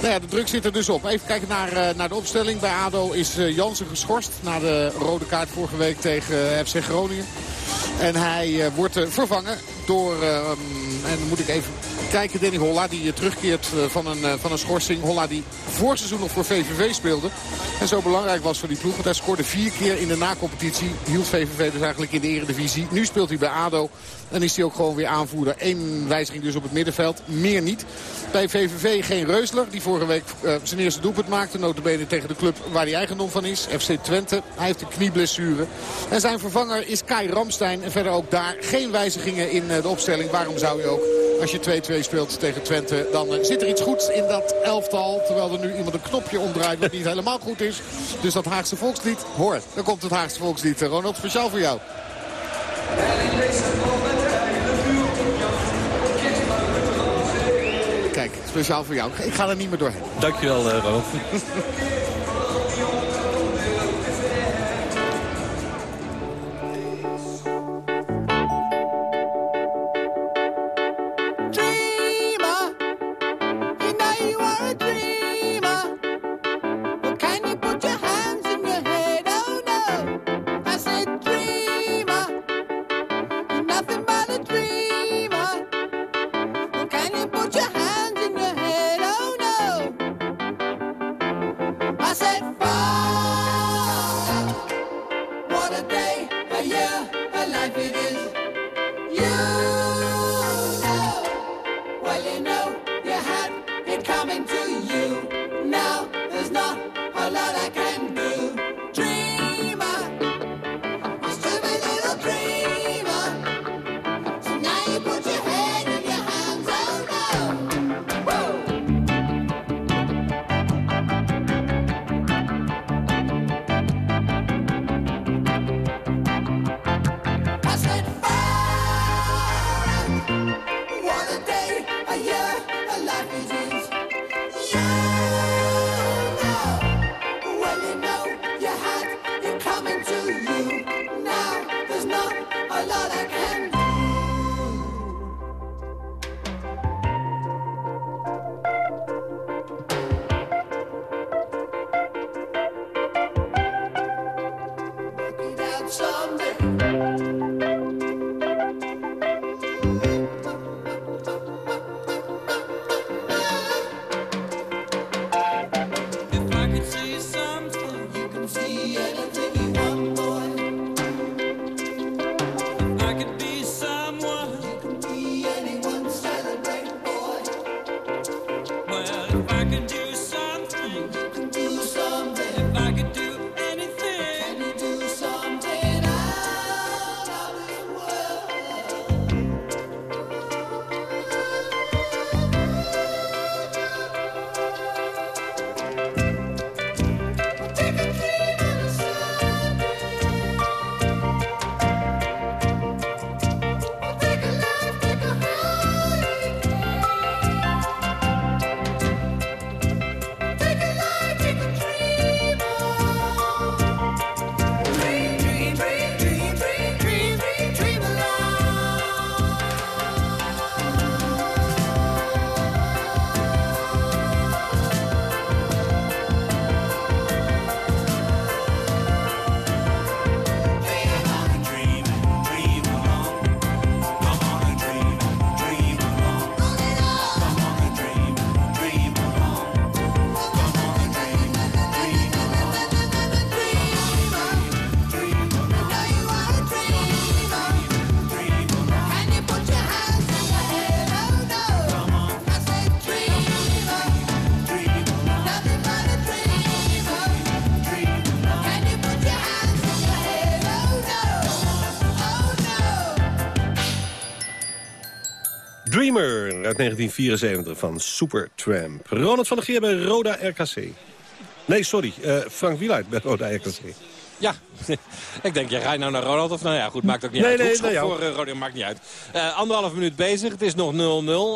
Nou ja, de druk zit er dus op. Even kijken naar, uh, naar de opstelling. Bij ADO is uh, Jansen geschorst na de rode kaart vorige week tegen uh, FC Groningen. En hij wordt vervangen door, en dan moet ik even kijken, Danny Holla. Die terugkeert van een, van een schorsing. Holla die vorig seizoen nog voor VVV speelde. En zo belangrijk was voor die ploeg. Want hij scoorde vier keer in de na-competitie. Hield VVV dus eigenlijk in de eredivisie. Nu speelt hij bij ADO. En is hij ook gewoon weer aanvoerder. Eén wijziging dus op het middenveld. Meer niet. Bij VVV geen Reusler. Die vorige week zijn eerste doelpunt maakte. Notabene tegen de club waar hij eigendom van is. FC Twente. Hij heeft een knieblessure. En zijn vervanger is Kai Ramstein. En verder ook daar geen wijzigingen in de opstelling. Waarom zou je ook als je 2-2 speelt tegen Twente. Dan uh, zit er iets goeds in dat elftal. Terwijl er nu iemand een knopje omdraait wat niet helemaal goed is. Dus dat Haagse volkslied. Hoor, dan komt het Haagse volkslied. Ronald, speciaal voor jou. Kijk, speciaal voor jou. Ik ga er niet meer doorheen. Dankjewel, uh, Ronald. uit 1974 van Supertramp. Ronald van der Geer bij Roda RKC. Nee, sorry. Uh, Frank Wieluid bij RKC. Ja, ik denk, je gaat nou naar Ronald of nou ja, goed, maakt ook niet nee, uit. Nee, hoekschop nee, voor uh, maakt niet uit. Uh, anderhalf minuut bezig, het is nog 0-0.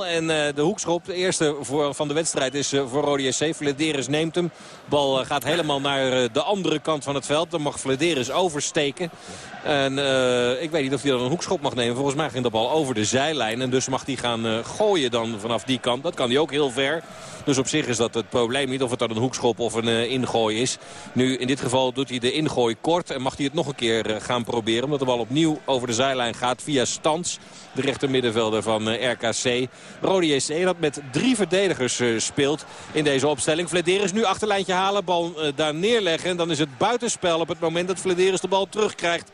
En uh, de hoekschop, de eerste voor, van de wedstrijd, is voor Rode SC. Flederis neemt hem. De bal gaat helemaal naar de andere kant van het veld. Dan mag Flederis oversteken. En ik weet niet of hij dan een hoekschop mag nemen. Volgens mij ging de bal over de zijlijn. En dus mag hij gaan gooien dan vanaf die kant. Dat kan hij ook heel ver. Dus op zich is dat het probleem niet of het dan een hoekschop of een ingooi is. Nu in dit geval doet hij de ingooi kort en mag hij het nog een keer uh, gaan proberen. Omdat de bal opnieuw over de zijlijn gaat via Stans. De rechtermiddenvelder van uh, RKC. Rode JC dat met drie verdedigers speelt in deze opstelling. Flederis nu achterlijntje halen, bal daar neerleggen. En dan is het buitenspel op het moment dat Flederis de bal terugkrijgt.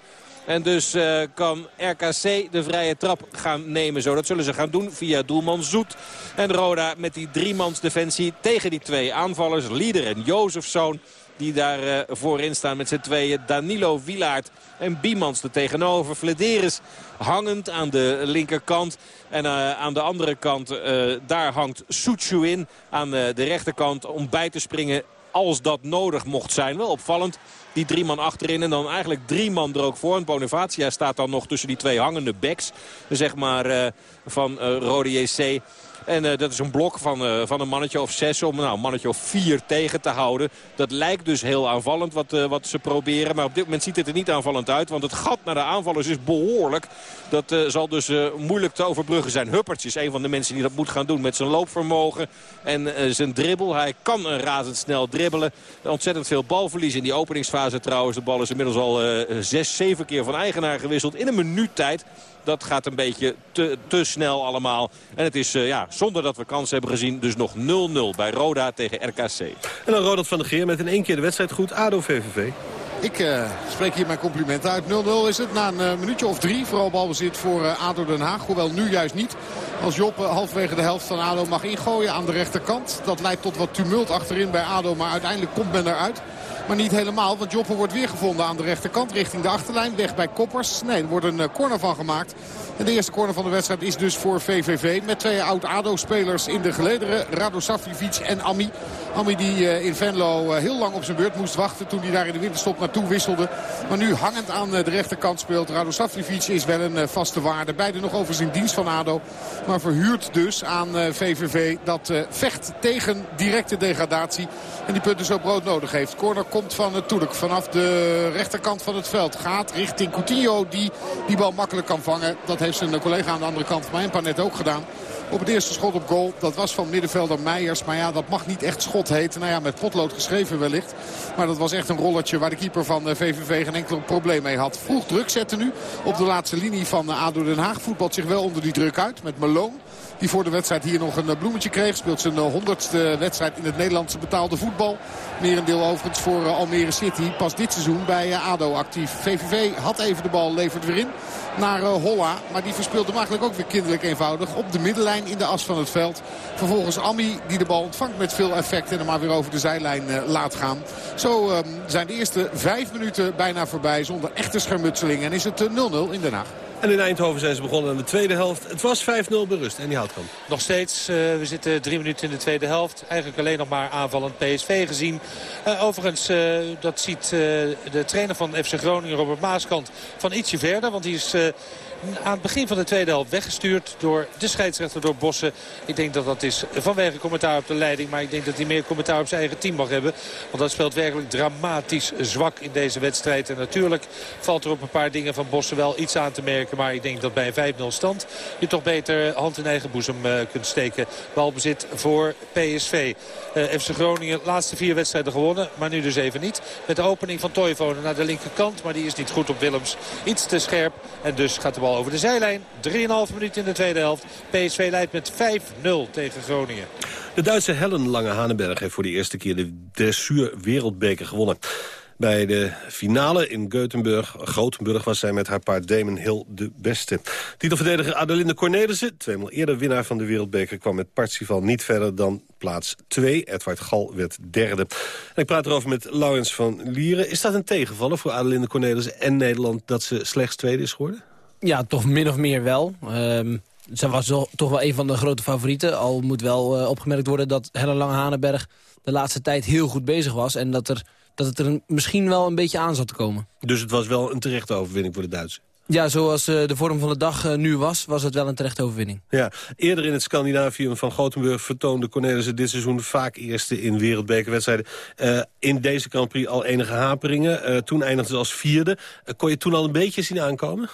En dus uh, kan RKC de vrije trap gaan nemen. Zo, dat zullen ze gaan doen via doelman Zoet. En Roda met die driemans defensie tegen die twee aanvallers. Lieder en Jozefzoon. Die daar uh, voorin staan met z'n tweeën. Danilo Wilaert en Biemans er tegenover. Flederis hangend aan de linkerkant. En uh, aan de andere kant, daar hangt Soetsu in. Aan de rechterkant om bij te springen als dat nodig mocht zijn. Wel opvallend. Die drie man achterin en dan eigenlijk drie man er ook voor. Want Bonifacia staat dan nog tussen die twee hangende backs. Zeg maar uh, van uh, Rode JC. En uh, dat is een blok van, uh, van een mannetje of zes om nou, een mannetje of vier tegen te houden. Dat lijkt dus heel aanvallend wat, uh, wat ze proberen. Maar op dit moment ziet het er niet aanvallend uit. Want het gat naar de aanvallers is behoorlijk. Dat zal dus moeilijk te overbruggen zijn. Hupperts is een van de mensen die dat moet gaan doen met zijn loopvermogen. En zijn dribbel. Hij kan razendsnel dribbelen. Ontzettend veel balverlies in die openingsfase trouwens. De bal is inmiddels al zes, zeven keer van eigenaar gewisseld in een minuut tijd. Dat gaat een beetje te, te snel allemaal. En het is uh, ja, zonder dat we kans hebben gezien dus nog 0-0 bij Roda tegen RKC. En dan Ronald van der Geer met in één keer de wedstrijd goed. ADO-VVV. Ik uh, spreek hier mijn complimenten uit. 0-0 is het na een uh, minuutje of drie. Vooral balbezit voor uh, ADO Den Haag. Hoewel nu juist niet. Als Job halverwege de helft van ADO mag ingooien aan de rechterkant. Dat leidt tot wat tumult achterin bij ADO. Maar uiteindelijk komt men eruit. Maar niet helemaal, want Joppe wordt weer gevonden aan de rechterkant richting de achterlijn. Weg bij Koppers. Nee, er wordt een corner van gemaakt. En de eerste corner van de wedstrijd is dus voor VVV. Met twee oud-ADO-spelers in de gelederen. Rado Savljevic en Ami. Ami die in Venlo heel lang op zijn beurt moest wachten toen hij daar in de winterstop naartoe wisselde. Maar nu hangend aan de rechterkant speelt. Rado Savljevic is wel een vaste waarde. Beide nog over zijn dienst van ADO. Maar verhuurt dus aan VVV dat vecht tegen directe degradatie. En die punten zo brood nodig heeft. Corner komt van het Toelek vanaf de rechterkant van het veld. Gaat richting Coutinho die die bal makkelijk kan vangen. Dat heeft zijn collega aan de andere kant van mij een paar net ook gedaan. Op het eerste schot op goal. Dat was van middenvelder Meijers. Maar ja, dat mag niet echt schot heten. Nou ja, met potlood geschreven wellicht. Maar dat was echt een rolletje waar de keeper van VVV geen enkel probleem mee had. Vroeg druk zetten nu op de laatste linie van ADO Den Haag. Voetbalt zich wel onder die druk uit met Malone. Die voor de wedstrijd hier nog een bloemetje kreeg. Speelt zijn honderdste wedstrijd in het Nederlandse betaalde voetbal. Merendeel overigens voor Almere City. Pas dit seizoen bij ADO actief. VVV had even de bal, levert weer in naar Holla. Maar die verspeelt hem eigenlijk ook weer kinderlijk eenvoudig. Op de middenlijn in de as van het veld. Vervolgens Ami die de bal ontvangt met veel effect. En hem maar weer over de zijlijn laat gaan. Zo um, zijn de eerste vijf minuten bijna voorbij zonder echte schermutseling. En is het 0-0 in Den Haag. En in Eindhoven zijn ze begonnen aan de tweede helft. Het was 5-0 bij rust. En die houdt kan. Nog steeds. Uh, we zitten drie minuten in de tweede helft. Eigenlijk alleen nog maar aanvallend PSV gezien. Uh, overigens, uh, dat ziet de trainer van FC Groningen, Robert Maaskant, van ietsje verder. Want die is aan het begin van de tweede helft weggestuurd door de scheidsrechter, door Bossen. Ik denk dat dat is vanwege commentaar op de leiding. Maar ik denk dat hij meer commentaar op zijn eigen team mag hebben. Want dat speelt werkelijk dramatisch zwak in deze wedstrijd. En natuurlijk valt er op een paar dingen van Bossen wel iets aan te merken. Maar ik denk dat bij een 5-0 stand je toch beter hand in eigen boezem uh, kunt steken. Balbezit voor PSV. Uh, FC Groningen laatste vier wedstrijden gewonnen. Maar nu dus even niet. Met de opening van Toivonen naar de linkerkant. Maar die is niet goed op Willems. Iets te scherp. En dus gaat de bal over de zijlijn. 3,5 minuten in de tweede helft. PSV leidt met 5-0 tegen Groningen. De Duitse Helen Lange Hanenberg heeft voor de eerste keer de dressuur wereldbeker gewonnen. Bij de finale in Gothenburg, Gothenburg was zij met haar paard Damon Hill de beste. Titelverdediger Adelinde Cornelissen, tweemaal eerder winnaar van de wereldbeker... kwam met Parsifal niet verder dan plaats 2. Edward Gal werd derde. En ik praat erover met Laurens van Lieren. Is dat een tegenvaller voor Adelinde Cornelissen en Nederland... dat ze slechts tweede is geworden? Ja, toch min of meer wel. Um, ze was toch wel een van de grote favorieten. Al moet wel uh, opgemerkt worden dat Helen Lange-Hanenberg de laatste tijd heel goed bezig was. En dat, er, dat het er misschien wel een beetje aan zat te komen. Dus het was wel een terechte overwinning voor de Duitsers? Ja, zoals uh, de vorm van de dag uh, nu was, was het wel een terechte overwinning. Ja, eerder in het Scandinavium van Gothenburg vertoonde Cornelissen dit seizoen vaak eerste in wereldbekerwedstrijden. Uh, in deze Grand Prix al enige haperingen. toen eindigde ze als vierde. kon je toen al een beetje zien aankomen?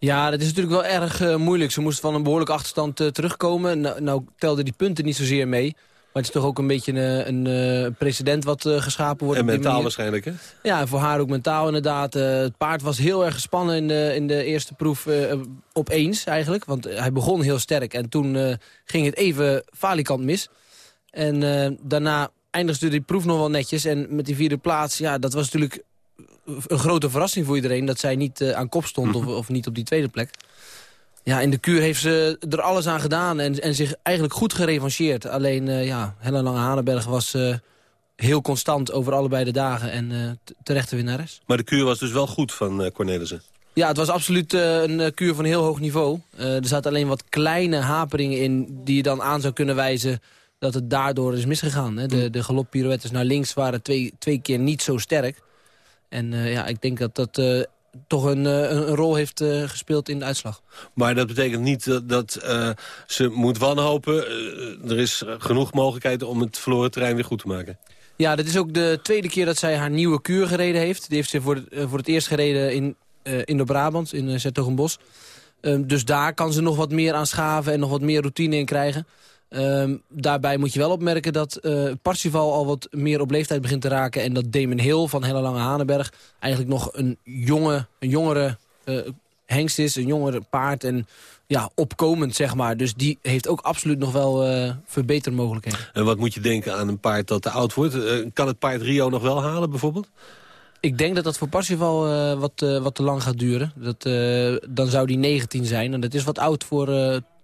Ja, dat is natuurlijk wel erg moeilijk. Ze moesten van een behoorlijke achterstand terugkomen. Nou, nou telde die punten niet zozeer mee. Maar het is toch ook een beetje een, een uh, precedent wat uh, geschapen wordt. En mentaal waarschijnlijk, hè? Ja, voor haar ook mentaal inderdaad. Uh, het paard was heel erg gespannen in de, in de eerste proef opeens eigenlijk. Want hij begon heel sterk en toen ging het even falikant mis. En daarna eindigde die proef nog wel netjes. En met die vierde plaats, ja, dat was natuurlijk een grote verrassing voor iedereen... dat zij niet aan kop stond of, of niet op die tweede plek. Ja, in de kuur heeft ze er alles aan gedaan en, en zich eigenlijk goed gerevancheerd. Alleen, uh, ja, Helle Lange Hanenberg was uh, heel constant over allebei de dagen en uh, terechte winnares. Maar de kuur was dus wel goed van Cornelissen? Ja, het was absoluut een kuur van heel hoog niveau. er zaten alleen wat kleine haperingen in die je dan aan zou kunnen wijzen dat het daardoor is misgegaan. Hè. De, de galoppirouettes naar links waren twee, twee keer niet zo sterk. En ja, ik denk dat dat toch een, een, een, rol heeft uh, gespeeld in de uitslag. Maar dat betekent niet dat, dat uh, ze moet wanhopen. Uh, er is genoeg mogelijkheden om het verloren terrein weer goed te maken. Ja, dit is ook de tweede keer dat zij haar nieuwe kuur gereden heeft. Die heeft ze voor, voor het eerst gereden in Indo-Brabant, in uh, Zertogenbos. Ehm, dus daar kan ze nog wat meer aan schaven en nog wat meer routine in krijgen. Um, daarbij moet je wel opmerken dat uh, Parsifal al wat meer op leeftijd begint te raken... en dat Damon Hill van Hele Lange Hanenberg eigenlijk nog een, jonge, een jongere uh, hengst is. Een jongere paard en ja, opkomend, zeg maar. Dus die heeft ook absoluut nog wel uh, verbetermogelijkheden. En wat moet je denken aan een paard dat te oud wordt? kan het paard Rio nog wel halen bijvoorbeeld? Ik denk dat dat voor Parsifal wat, wat te lang gaat duren. Dat, dan zou die 19 zijn. En dat is wat oud voor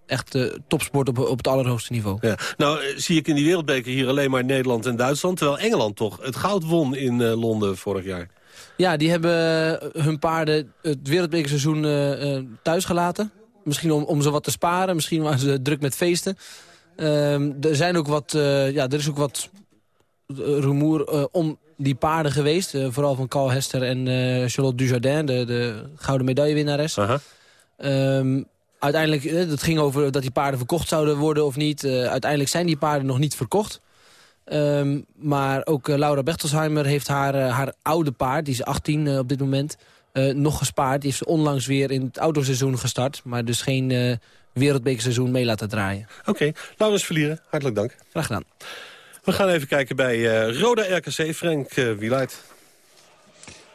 echt uh, topsport op, op het allerhoogste niveau. Ja. Nou, eh, zie ik in die wereldbeker hier alleen maar Nederland en Duitsland... terwijl Engeland toch het goud won in uh, Londen vorig jaar. Ja, die hebben hun paarden het wereldbekerseizoen thuis gelaten. Misschien om, om ze wat te sparen, misschien waren ze druk met feesten. Ehm, er, zijn ook wat, ja, er is ook wat rumoer om die paarden geweest. vooral van Carl Hester en Charlotte Dujardin, de, de gouden medaillewinnares. Uh -huh uiteindelijk, het eh, ging over dat die paarden verkocht zouden worden of niet. Uh, uiteindelijk zijn die paarden nog niet verkocht. Um, maar ook uh, Laura Bechtelsheimer heeft haar, uh, haar oude paard, die is 18 op dit moment, nog gespaard. Die heeft ze onlangs weer in het autoseizoen gestart. Maar dus geen wereldbekerseizoen mee laten draaien. Oké, okay. Laurens Verlieren, hartelijk dank. Graag gedaan. We gaan even kijken bij Roda RKC, Frank Wieluid.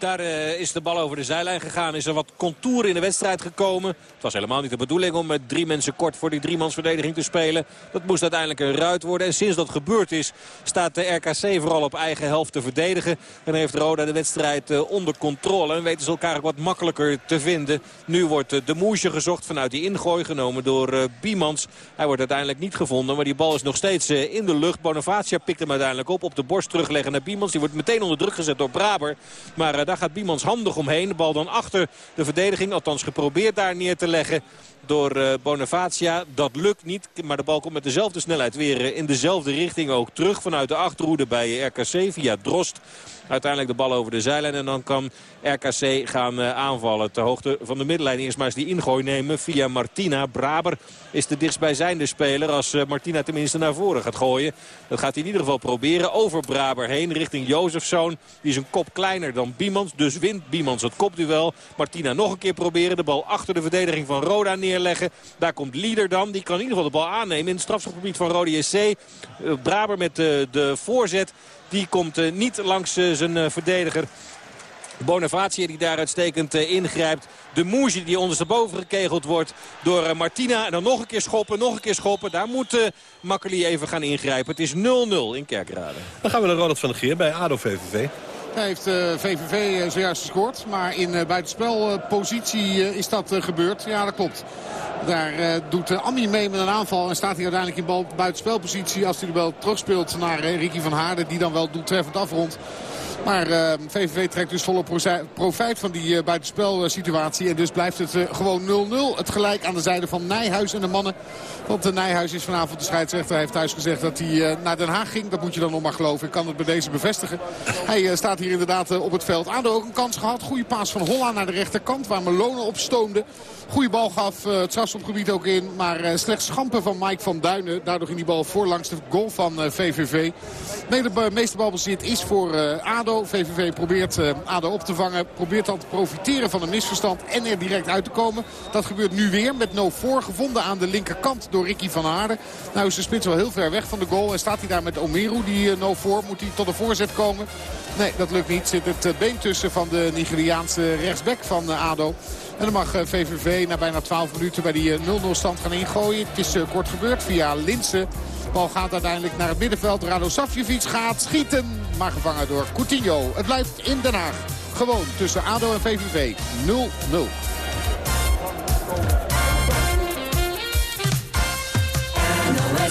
Daar uh, is de bal over de zijlijn gegaan. Is er wat contour in de wedstrijd gekomen. Het was helemaal niet de bedoeling om met drie mensen kort voor die driemansverdediging te spelen. Dat moest uiteindelijk een ruit worden. En sinds dat gebeurd is staat de RKC vooral op eigen helft te verdedigen. En heeft Roda de wedstrijd uh, onder controle. En weten ze elkaar ook wat makkelijker te vinden. Nu wordt uh, de moesje gezocht vanuit die ingooi genomen door Biemans. Hij wordt uiteindelijk niet gevonden. Maar die bal is nog steeds in de lucht. Bonavacia pikt hem uiteindelijk op. Op de borst terugleggen naar Biemans. Die wordt meteen onder druk gezet door Braber. Maar daar gaat Biemans handig omheen. De bal dan achter de verdediging. Althans geprobeerd daar neer te leggen door uh, Bonavacia. Dat lukt niet, maar de bal komt met dezelfde snelheid weer uh, in dezelfde richting ook terug. Vanuit de achterhoede bij RKC via Drost. Uiteindelijk de bal over de zijlijn en dan kan RKC gaan uh, aanvallen. Ter hoogte van de middenlijn eerst maar eens die ingooi nemen via Martina. Braber is de dichtstbijzijnde speler als Martina tenminste naar voren gaat gooien. Dat gaat hij in ieder geval proberen. Over Braber heen richting Jozefzoon. Die is een kop kleiner dan Biemans. Dus wint Biemans het kopduel. Martina nog een keer proberen. De bal achter de verdediging van Roda neer Daar komt Lieder dan. Die kan in ieder geval de bal aannemen in het strafschopgebied van Rode SC. Eh, Braber met de, de voorzet. Die komt eh, niet langs eh, zijn verdediger. Bonavacia die daar uitstekend ingrijpt. De Moesje die ondersteboven gekegeld wordt door Martina. En dan nog een keer schoppen, nog een keer schoppen. Daar moet uh, even gaan ingrijpen. Het is 0-0 in Kerkrade. Dan gaan we naar Ronald van der Geer bij ADO VVV. Daar heeft VVV zojuist gescoord. Maar in buitenspelpositie is dat gebeurd. Ja, dat klopt. Daar doet Ami mee met een aanval en staat hij uiteindelijk in buitenspelpositie. Als hij de bal terugspeelt naar Ricky van Haarden. Die dan wel doeltreffend afrondt. Maar VVV trekt dus volle profijt van die uh, buitenspelsituatie. En dus blijft het uh, gewoon 0-0. Het gelijk aan de zijde van Nijhuis en de mannen. Want de Nijhuis is vanavond de scheidsrechter. Hij heeft thuis gezegd dat hij naar Den Haag ging. Dat moet je dan nog maar geloven. Ik kan het bij deze bevestigen. Hij staat hier inderdaad op het veld. Ado ook een kans gehad. Goede paas van Holland naar de rechterkant. Waar Malone op stoomde. Goede bal gaf het strafschopgebied ook in. Maar slechts schampen van Mike van Duinen. Daardoor ging die bal voorlangs de goal van VVV. Nee, de meeste balbezit is voor ADO. VVV probeert ADO op te vangen. Probeert dan te profiteren van een misverstand en er direct uit te komen. Dat gebeurt nu weer met no voor. Gevonden aan de linkerkant door Ricky van Aarden. Nou is de spits wel heel ver weg van de goal. En staat hij daar met Omeru, die no voor. Moet hij tot een voorzet komen? Nee, dat lukt niet. Zit het eh, been tussen van de Nigeriaanse rechtsback van ADO. En dan mag VVV na bijna 12 minuten bij die 0-0 stand gaan ingooien. Het is kort gebeurd via Linsen. Bal gaat uiteindelijk naar het middenveld. Rado Savjevic gaat schieten. Maar gevangen door Coutinho. Het blijft in Den Haag. Gewoon tussen ADO en VVV 0-0.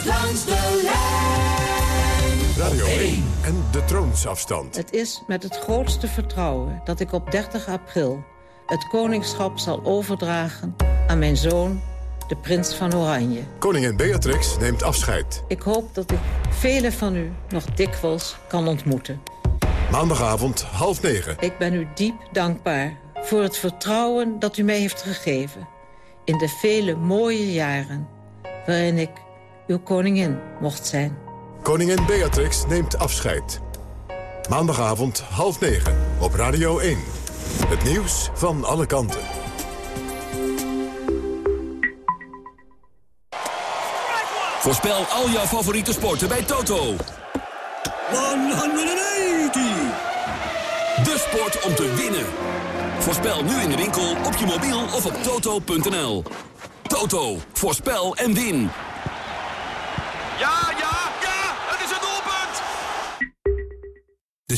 langs de lijn. Radio 1 en de troonsafstand. Het is met het grootste vertrouwen dat ik op 30 april... het koningschap zal overdragen aan mijn zoon de prins van Oranje. Koningin Beatrix neemt afscheid. Ik hoop dat ik velen van u nog dikwijls kan ontmoeten. Maandagavond half negen. Ik ben u diep dankbaar voor het vertrouwen dat u mij heeft gegeven... in de vele mooie jaren waarin ik uw koningin mocht zijn. Koningin Beatrix neemt afscheid. Maandagavond half negen op Radio 1. Het nieuws van alle kanten. Voorspel al jouw favoriete sporten bij Toto. 180! De sport om te winnen. Voorspel nu in de winkel, op je mobiel of op toto.nl. Toto, voorspel en win.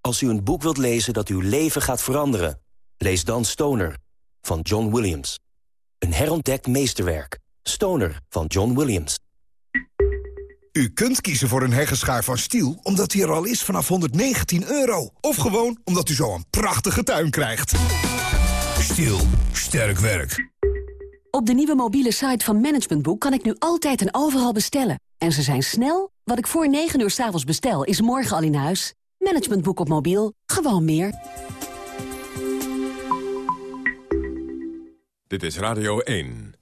Als u een boek wilt lezen dat uw leven gaat veranderen... lees dan Stoner van John Williams. Een herontdekt meesterwerk. Stoner van John Williams. U kunt kiezen voor een heggenschaar van Stiel omdat hij er al is vanaf 119 euro. Of gewoon omdat u zo een prachtige tuin krijgt. Stiel. Sterk werk. Op de nieuwe mobiele site van Management Boek kan ik nu altijd en overal bestellen. En ze zijn snel. Wat ik voor 9 uur s avonds bestel is morgen al in huis. Management Boek op mobiel. Gewoon meer. Dit is Radio 1.